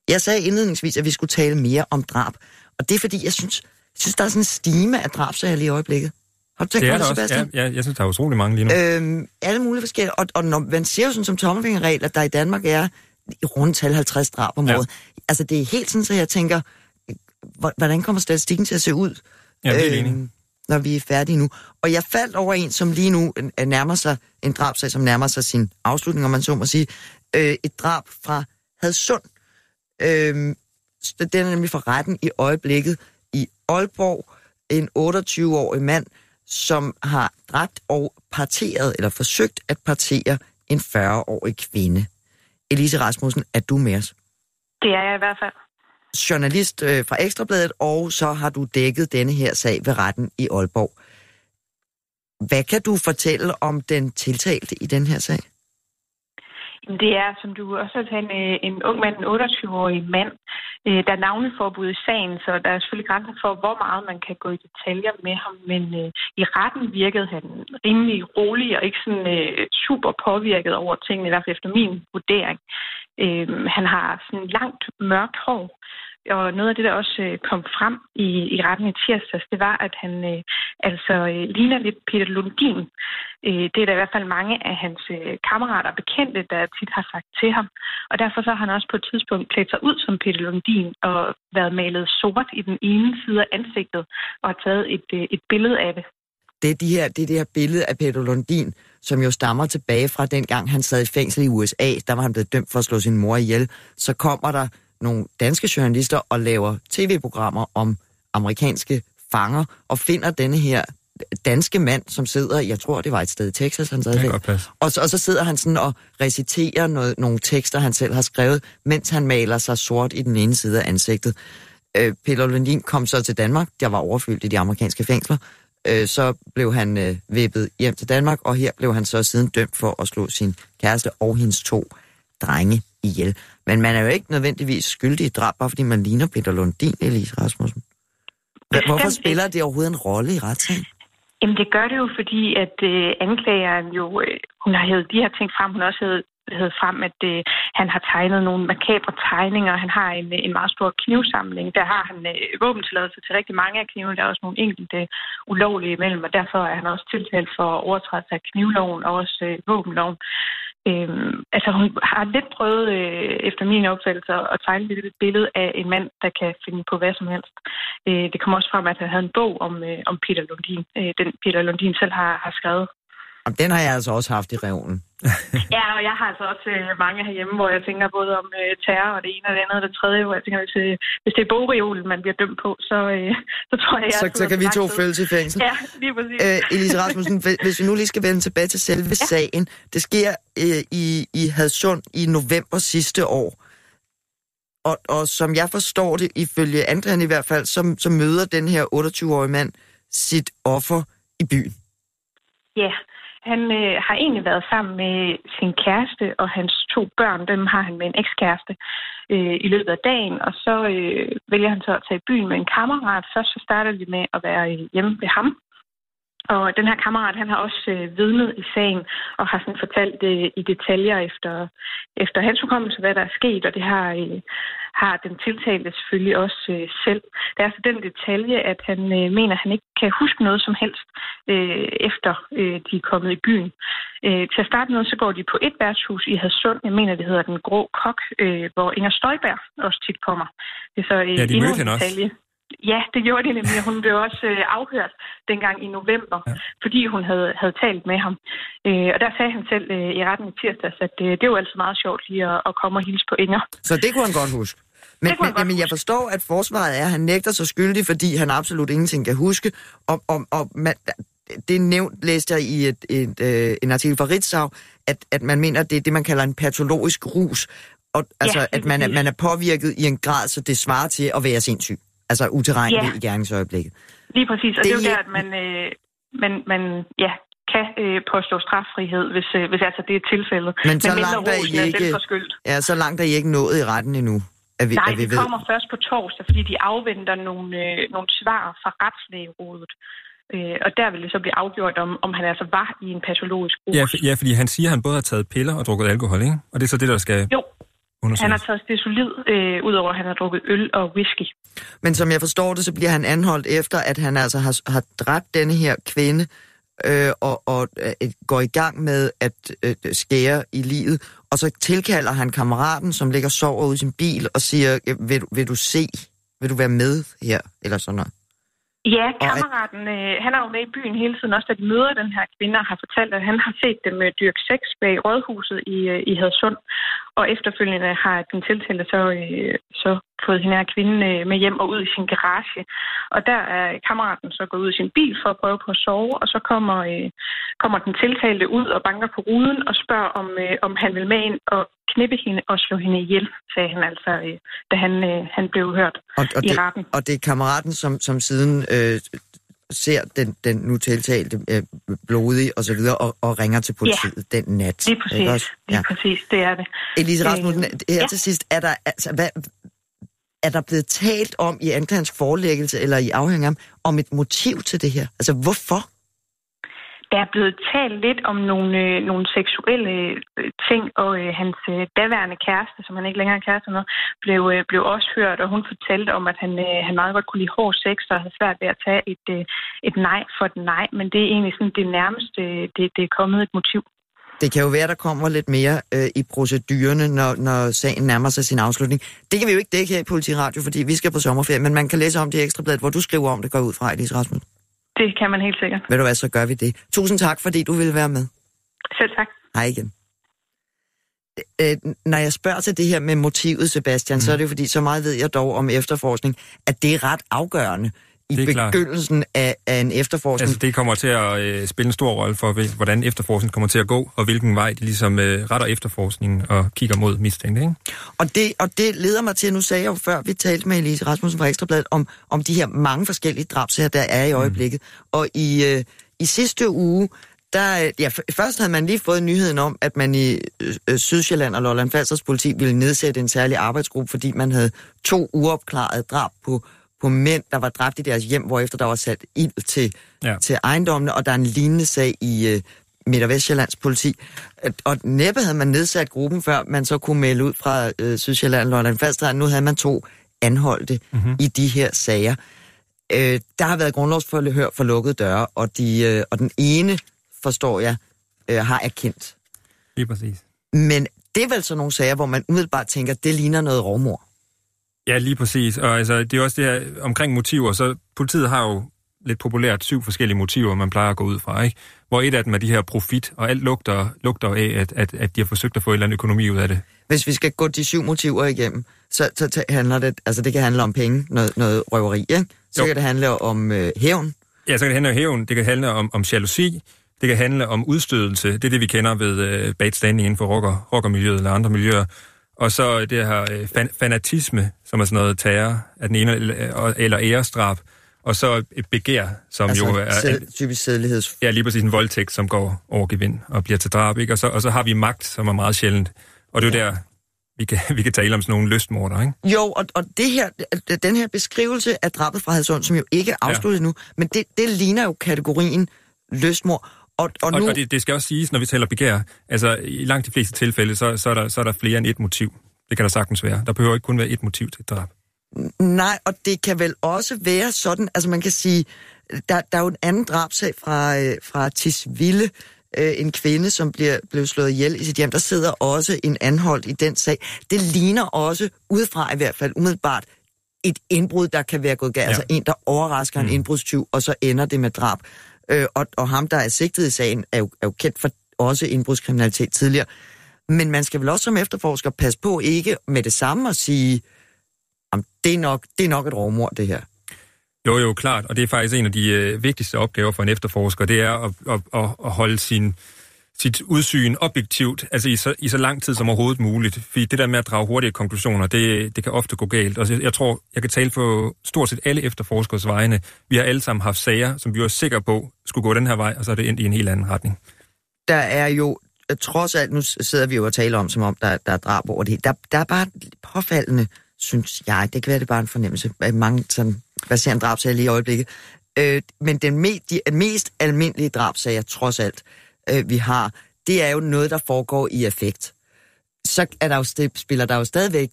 Jeg sagde indledningsvis, at vi skulle tale mere om drab, og det er fordi, jeg synes, jeg synes der er sådan en stime af drabsager lige i øjeblikket. Har du tænkt Det er det. Sebastian? Ja, ja, jeg synes, der er utrolig mange lige nu. Øhm, alle mulige forskellige. Og, og når man ser jo sådan som tommelfingerregel, at der i Danmark er rundt tal 50 drab om Ja. året. Altså det er helt sådan, så jeg tænker, hvor- hvordan kommer statistikken til at se ud, Ja, det er enig. når vi er færdige nu? Og jeg faldt over en, som lige nu øh, nærmer sig, en drabsag, som nærmer sig sin afslutning, om man så må sige. Øh, et drab fra Hadsund. Øh, den er nemlig fra retten i øjeblikket i Aalborg. En 28-årig mand, som har dræbt og parteret, eller forsøgt at partere en 40-årig kvinde. Elise Rasmussen, er du med os? Det er jeg i hvert fald. Journalist øh, fra Ekstrabladet, og så har du dækket denne her sag ved retten i Aalborg. Hvad kan du fortælle om den tiltalte i den her sag? Det er, som du også har talt, en, øh, en ung mand, en 28-årig mand. Øh, der er navneforbud i sagen, så der er selvfølgelig grænser for, hvor meget man kan gå i detaljer med ham. Men øh, i retten virkede han rimelig rolig og ikke sådan øh, super påvirket over tingene, i hvert fald efter min vurdering. Øh, han har sådan langt mørkt hår, og noget af det, der også øh, kom frem i, i retten i tirsdags, det var, at han øh, altså øh, ligner lidt Peter Lundin. Øh, det er der i hvert fald mange af hans øh, kammerater og bekendte, der tit har sagt til ham. Og derfor så har han også på et tidspunkt klædt sig ud som Peter Lundin og været malet sort i den ene side af ansigtet og har taget et, øh, et billede af det. Det er, de her, det er det her billede af Peter Lundin, som jo stammer tilbage fra dengang han sad i fængsel i USA. Der var han blevet dømt for at slå sin mor ihjel. Så kommer der nogle danske journalister og laver tv-programmer om amerikanske fanger, og finder denne her danske mand, som sidder, jeg tror det var et sted i Texas, han sad. Og så, og så sidder han sådan og reciterer noget, nogle tekster, han selv har skrevet, mens han maler sig sort i den ene side af ansigtet. Øh, Peter Lundin kom så til Danmark, der var overfyldt i de amerikanske fængsler. Øh, så blev han øh, vippet hjem til Danmark, og her blev han så siden dømt for at slå sin kæreste og hendes to drenge ihjel. Men man er jo ikke nødvendigvis skyldig i drab, bare fordi man ligner Peter Lundin, Elise Rasmussen. Hvorfor spiller det overhovedet en rolle i retssagen? Jamen det gør det jo, fordi at øh, anklageren jo, øh, hun har hævet de her ting frem, hun også hævet hed frem, at øh, han har tegnet nogle makabre tegninger. Han har en, en meget stor knivsamling. Der har han øh, våbentilladelse til rigtig mange af knivene. Der er også nogle enkelte ulovlige imellem, og derfor er han også tiltalt for overtrædelse af knivloven og også øh, våbenloven. Øhm, altså hun har lidt prøvet, øh, efter min opfattelse, at tegne et billede af en mand, der kan finde på hvad som helst. Øh, det kommer også frem, at han havde en bog om, øh, om Peter Lundin. Øh, den Peter Lundin selv har, har skrevet. Jamen, den har jeg altså også haft i revnen. *laughs* ja, og jeg har altså også øh, mange herhjemme, hvor jeg tænker både om øh, terror og det ene og det andet og det tredje, hvor jeg tænker, hvis, øh, hvis det er bogreolen, man bliver dømt på, så, øh, *laughs* så tror jeg, jeg så, så kan vi to følges i fængsel. Ja, lige præcis. Øh, Elise Rasmussen, hvis vi nu lige skal vende tilbage til selve ja. sagen. Det sker øh, i, i Hadsund i november sidste år. Og, og som jeg forstår det, ifølge Andrian i hvert fald, så, så møder den her 28-årige mand sit offer i byen. Ja, han øh, har egentlig været sammen med sin kæreste og hans to børn. Dem har han med en ekskæreste øh, i løbet af dagen. Og så øh, vælger han så at tage i byen med en kammerat. Først så starter de med at være øh, hjemme ved ham. Og den her kammerat, han har også øh, vidnet i sagen og har sådan fortalt øh, i detaljer efter, efter hans hukommelse, hvad der er sket, og det har, øh, har den tiltalte selvfølgelig også øh, selv. Det er altså den detalje, at han øh, mener, at han ikke kan huske noget som helst, øh, efter øh, de er kommet i byen. Øh, til at starte med, så går de på et værtshus i Hadsund, jeg mener, det hedder Den Grå Kok, øh, hvor Inger Støjberg også tit kommer. Det er så øh, ja, de mødte hende også. Ja, det gjorde de nemlig. Hun blev også øh, afhørt dengang i november, ja. fordi hun havde, havde talt med ham. Øh, og der sagde han selv øh, i retten i tirsdags, at øh, det var altså meget sjovt lige at, at komme og hilse på Inger. Så det kunne han godt huske? Men, men, men jeg forstår, at forsvaret er, at han nægter sig skyldig, fordi han absolut ingenting kan huske. Og, og, og man, det nævnt, læste jeg i et, et, øh, en artikel fra Ritzau, at, at man mener, at det er det, man kalder en patologisk rus. Og, altså, ja, at man er, man er påvirket i en grad, så det svarer til at være sindssyg. Altså uterrenelig ja. i gerningsøjeblikket. Lige præcis, og det, det er jo der, at man, øh, man, man ja, kan øh, påstå straffrihed, hvis, øh, hvis altså det er tilfældet. Men så Men langt er I ikke, ja, så langt er I ikke nået i retten endnu? Er vi, Nej, er vi det ved? kommer først på torsdag, fordi de afventer nogle, øh, nogle svar fra retslægerådet. Øh, og der vil det så blive afgjort, om, om han altså var i en patologisk rus. Ja, for, ja, fordi han siger, at han både har taget piller og drukket alkohol, ikke? Og det er så det, der skal... Jo, han har taget det solid, øh, udover at han har drukket øl og whisky. Men som jeg forstår det, så bliver han anholdt efter, at han altså har, har dræbt denne her kvinde, øh, og, og øh, går i gang med at øh, skære i livet. Og så tilkalder han kammeraten, som ligger og sover ude i sin bil, og siger, vil, vil du se, vil du være med her, eller sådan noget. Ja, kammeraten, øh, han er jo med i byen hele tiden, også da de møder den her kvinde, og har fortalt, at han har set dem øh, dyrke sex bag rådhuset i, øh, i Hadsund. Og efterfølgende har den tiltalte så, øh, så fået hende her kvinde øh, med hjem og ud i sin garage. Og der er kammeraten så gået ud i sin bil for at prøve på at sove, og så kommer, øh, kommer den tiltalte ud og banker på ruden og spørger, om, øh, om han vil med ind og knippe hende og slå hende ihjel, sagde han altså, øh, da han, øh, han blev hørt og, og i det, retten. Og det er kammeraten, som, som siden øh, ser den, den nu tiltalte øh, blodig og så videre, og, og ringer til politiet ja. den nat. Lige præcis, også? Ja. lige præcis, det er det. Elise Rasmussen, øh, her ja. til sidst, er der, altså, hvad, er der blevet talt om i anklagens forelæggelse eller i afhængig om et motiv til det her? Altså, hvorfor? Der er blevet talt lidt om nogle, øh, nogle seksuelle øh, ting, og øh, hans øh, daværende kæreste, som han ikke længere er kæreste med, blev, øh, blev også hørt, og hun fortalte om, at han, øh, han meget godt kunne lide hård sex, og havde svært ved at tage et, øh, et nej for et nej, men det er egentlig sådan det nærmeste, øh, det, det er kommet et motiv. Det kan jo være, der kommer lidt mere øh, i procedurerne, når, når sagen nærmer sig sin afslutning. Det kan vi jo ikke dække her i Politiradio, fordi vi skal på sommerferie, men man kan læse om det i Ekstrabladet, hvor du skriver om det, går ud fra, Elise Rasmussen. Det kan man helt sikkert. Ved du hvad, så gør vi det. Tusind tak, fordi du ville være med. Selv tak. Hej igen. Øh, når jeg spørger til det her med motivet, Sebastian, mm. så er det jo fordi, så meget ved jeg dog om efterforskning, at det er ret afgørende i begyndelsen af, af en efterforskning. Altså det kommer til at øh, spille en stor rolle for, hvordan efterforskningen kommer til at gå, og hvilken vej de ligesom øh, retter efterforskningen og kigger mod mistænkte. Ikke? Og, det, og det leder mig til, nu sagde jeg jo før, vi talte med Elise Rasmussen fra Ekstrabladet, om, om de her mange forskellige drabsager, der er i mm. øjeblikket. Mm. Og i, øh, i sidste uge, der, ja, først havde man lige fået nyheden om, at man i øh, Sydsjælland og Lolland Falsters politi ville nedsætte en særlig arbejdsgruppe, fordi man havde to uopklarede drab på på mænd, der var dræbt i deres hjem, hvor efter der var sat ild til, ja. til ejendommene, og der er en lignende sag i, øh, Midt- og Vestjyllands politi. Og næppe havde man nedsat gruppen, før man så kunne melde ud fra øh, Sydsjælland, Lolland Falster. Nu havde man to anholdte mm-hmm. i de her sager. Øh, der har været grundlovsforhør for lukkede døre, og, de, øh, og den ene, forstår jeg, øh, har erkendt. Lige præcis. Men det er vel sådan nogle sager, hvor man umiddelbart tænker, det ligner noget rovmor. Ja, lige præcis. Og altså, det er også det her omkring motiver. Så politiet har jo lidt populært syv forskellige motiver, man plejer at gå ud fra, ikke? Hvor et af dem er de her profit, og alt lugter, lugter af, at, at, at de har forsøgt at få en eller anden økonomi ud af det. Hvis vi skal gå de syv motiver igennem, så, så handler det, altså det kan handle om penge, noget, noget røveri, ikke? Så Jo. kan det handle om øh, hævn, Ja, så kan det handle om hævn, det kan handle om, om jalousi, det kan handle om udstødelse, det er det, vi kender ved øh, bad standing inden for rocker, rockermiljøet eller andre miljøer. Og så det her øh, fan, fanatisme, som er sådan noget terror af den ene eller, eller ærestrap, og så et begær, som altså jo er... sæd, typisk sædeligheds... Ja, lige præcis en voldtægt, som går over gevind og bliver til drab, ikke? Og så, og så har vi magt, som er meget sjældent. Og det er jo der, vi kan, *laughs* vi kan tale om sådan nogle lystmorder, ikke? Jo, og, og det her, den her beskrivelse af drabet fra Hadsund, som jo ikke er afsluttet ja. nu, men det, det ligner jo kategorien lystmor. Og, og, Og, nu, og det, det skal også siges, når vi taler begær, altså i langt de fleste tilfælde, så, så, er der, så er der flere end et motiv. Det kan der sagtens være. Der behøver ikke kun være et motiv til et drab. Nej, og det kan vel også være sådan, altså man kan sige, der, der er jo en anden drabsag fra, øh, fra Tisvilde, øh, en kvinde, som bliver, blev slået ihjel i sit hjem. Der sidder også en anholdt i den sag. Det ligner også, udefra i hvert fald umiddelbart, et indbrud, der kan være gået galt. Ja. Altså en, der overrasker mm. en indbrudstyv, og så ender det med drab. Øh, og, og ham, der er sigtet i sagen, er jo, er jo kendt for også indbrudskriminalitet tidligere. Men man skal vel også som efterforsker passe på ikke med det samme at sige, "Jamen, det er nok, det er nok et rovmord, det her. Jo, jo, klart. Og det er faktisk en af de øh, vigtigste opgaver for en efterforsker, det er at, at, at, at holde sin, sit udsyn objektivt, altså i så, i så lang tid som overhovedet muligt. Fordi det der med at drage hurtige konklusioner, det, det kan ofte gå galt. Og jeg, jeg tror, jeg kan tale for stort set alle efterforskers vegne. Vi har alle sammen haft sager, som vi var sikre på skulle gå den her vej, og så er det endt i en helt anden retning. Der er jo, trods alt, nu sidder vi jo og taler om, som om der, der er drab over det. Der, der er bare påfaldende, synes jeg, det kan være, det er bare en fornemmelse, at mange sådan, baserer en drabsag lige i øjeblikket. Øh, men den me, de mest almindelige drabsager, trods alt, øh, vi har, det er jo noget, der foregår i affekt. Så er der jo, spiller der jo stadigvæk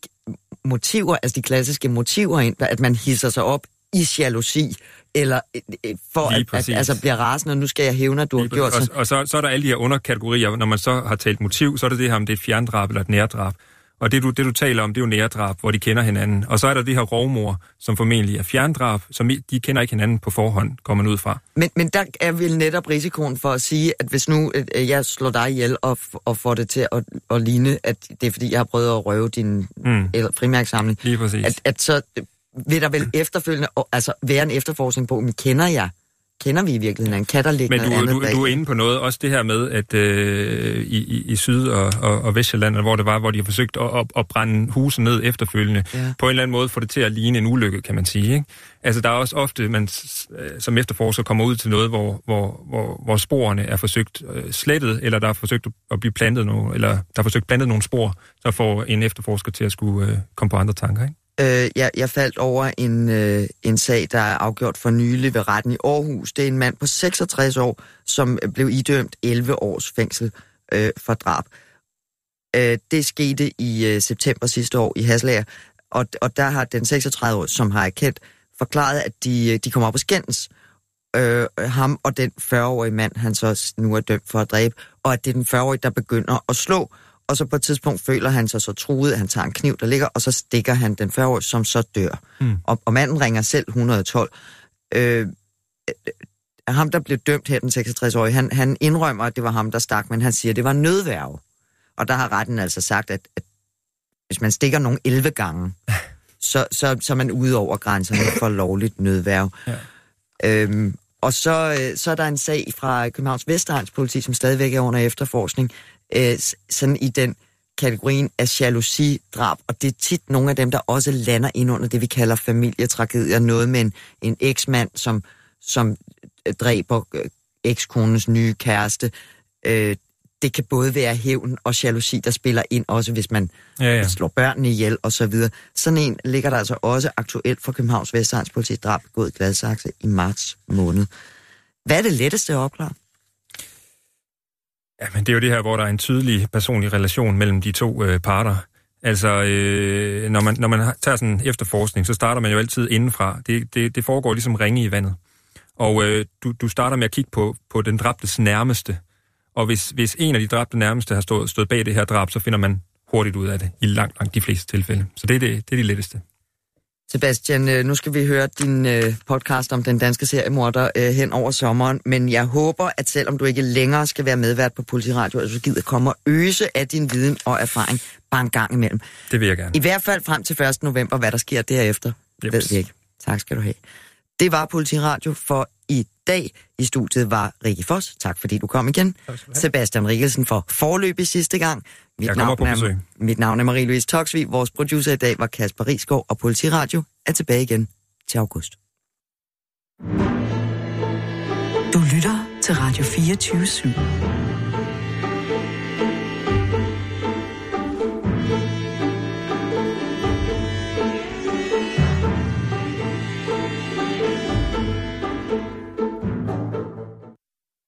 motiver, altså de klassiske motiver ind, at man hisser sig op i jalousi, eller øh, øh, for Lige at, at altså bliver rasende, og nu skal jeg hævne, at du har gjort og, sådan. og så, så er der alle de her underkategorier. Når man så har talt motiv, så er det det her, om det er et fjerndrab eller et nærdrab. Og det du, det, du taler om, det er jo nærdrab, hvor de kender hinanden. Og så er der det her rovmor, som formentlig er fjerndrab, som de kender ikke hinanden på forhånd, går man ud fra. Men, men der er vel netop risikoen for at sige, at hvis nu øh, jeg slår dig ihjel og, og får det til at, at ligne, at det er fordi, jeg har prøvet at røve din Mm. eller frimærksamling, Lige præcis. at, at så øh, vil der vel *clears throat* efterfølgende altså være en efterforskning på, men kender jeg? Kender vi i virkeligheden hinanden? Kan der ligge Men du, andet du, bag? du er inde på noget, også det her med, at øh, i, i, i Syd- og, og, og Vestjylland, hvor det var, hvor de har forsøgt at, at, at brænde huse ned efterfølgende, Ja. på en eller anden måde få det til at ligne en ulykke, kan man sige. Ikke? Altså, der er også ofte, man som efterforsker kommer ud til noget, hvor, hvor, hvor, hvor sporene er forsøgt øh, slettet, eller der er forsøgt at blive plantet nogle, eller der er forsøgt plantet nogle spor, så får en efterforsker til at skulle øh, komme på andre tanker. Ikke? Øh, jeg, jeg faldt over en, øh, en sag, der er afgjort for nylig ved retten i Aarhus. Det er en mand på 66 år, som blev idømt 11 års fængsel øh, for drab. Øh, det skete i øh, september sidste år i Haslager, og, og der har den 36-årige, som har erkendt, forklaret, at de, øh, de kommer op og skændes. Øh, ham og den 40-årige mand, han så nu er dømt for at dræbe, og at det er den 40-årige, der begynder at slå, og så på et tidspunkt føler han sig så truet, at han tager en kniv, der ligger, og så stikker han den 40-årige, som så dør. Mm. Og, og manden ringer selv 112. Øh, øh, ham, der blev dømt her, den 66-årige, han, han indrømmer, at det var ham, der stak, men han siger, at det var nødværve. Og der har retten altså sagt, at, at hvis man stikker nogen 11 gange, *laughs* så, så, så er man ude over grænserne for lovligt nødværve. Ja. Øhm, og så, øh, så er der en sag fra Københavns Vestegns politi, som stadigvæk er under efterforskning, øh, sådan i den kategorien af jalousidrab, og det er tit nogle af dem, der også lander ind under det, vi kalder familietragedier. Noget med en, en eksmand, som, som øh, dræber øh, ekskonens nye kæreste. Øh, det kan både være hævn og jalousi, der spiller ind, også hvis man Ja, ja. slår børnene ihjel og så videre. Sådan en ligger der altså også aktuelt for Københavns Vestegns politi drab begået Gladsaxe i marts måned. Hvad er det letteste at opklare? Ja, men det er jo det her, hvor der er en tydelig personlig relation mellem de to øh, parter. Altså, øh, når, man, når man tager sådan en efterforskning, så starter man jo altid indenfra. Det, det, det foregår ligesom ringe i vandet. Og øh, du, du starter med at kigge på, på den dræbtes nærmeste. Og hvis, hvis en af de dræbte nærmeste har stået, stået bag det her drab, så finder man hurtigt ud af det i langt, langt de fleste tilfælde. Så det er det, det, er det letteste. Sebastian, øh, nu skal vi høre din øh, podcast om den danske seriemorder øh, hen over sommeren, men jeg håber, at selvom du ikke længere skal være medvært på Politiradio, at du gider komme og øse af din viden og erfaring bare en gang imellem. Det vil jeg gerne. I hvert fald frem til 1. november, hvad der sker derefter, Jeps. ved vi ikke. Tak skal du have. Det var Politiradio for i dag. I studiet var Rikke Foss. Tak fordi du kom igen. Sebastian Rikkelsen for forløb i sidste gang. Mit Jeg kommer på besøg. er, mit navn er Marie-Louise Toksvig. Vores producer i dag var Kasper Risgaard, og Politiradio er tilbage igen til august. Du lytter til Radio 24 /7.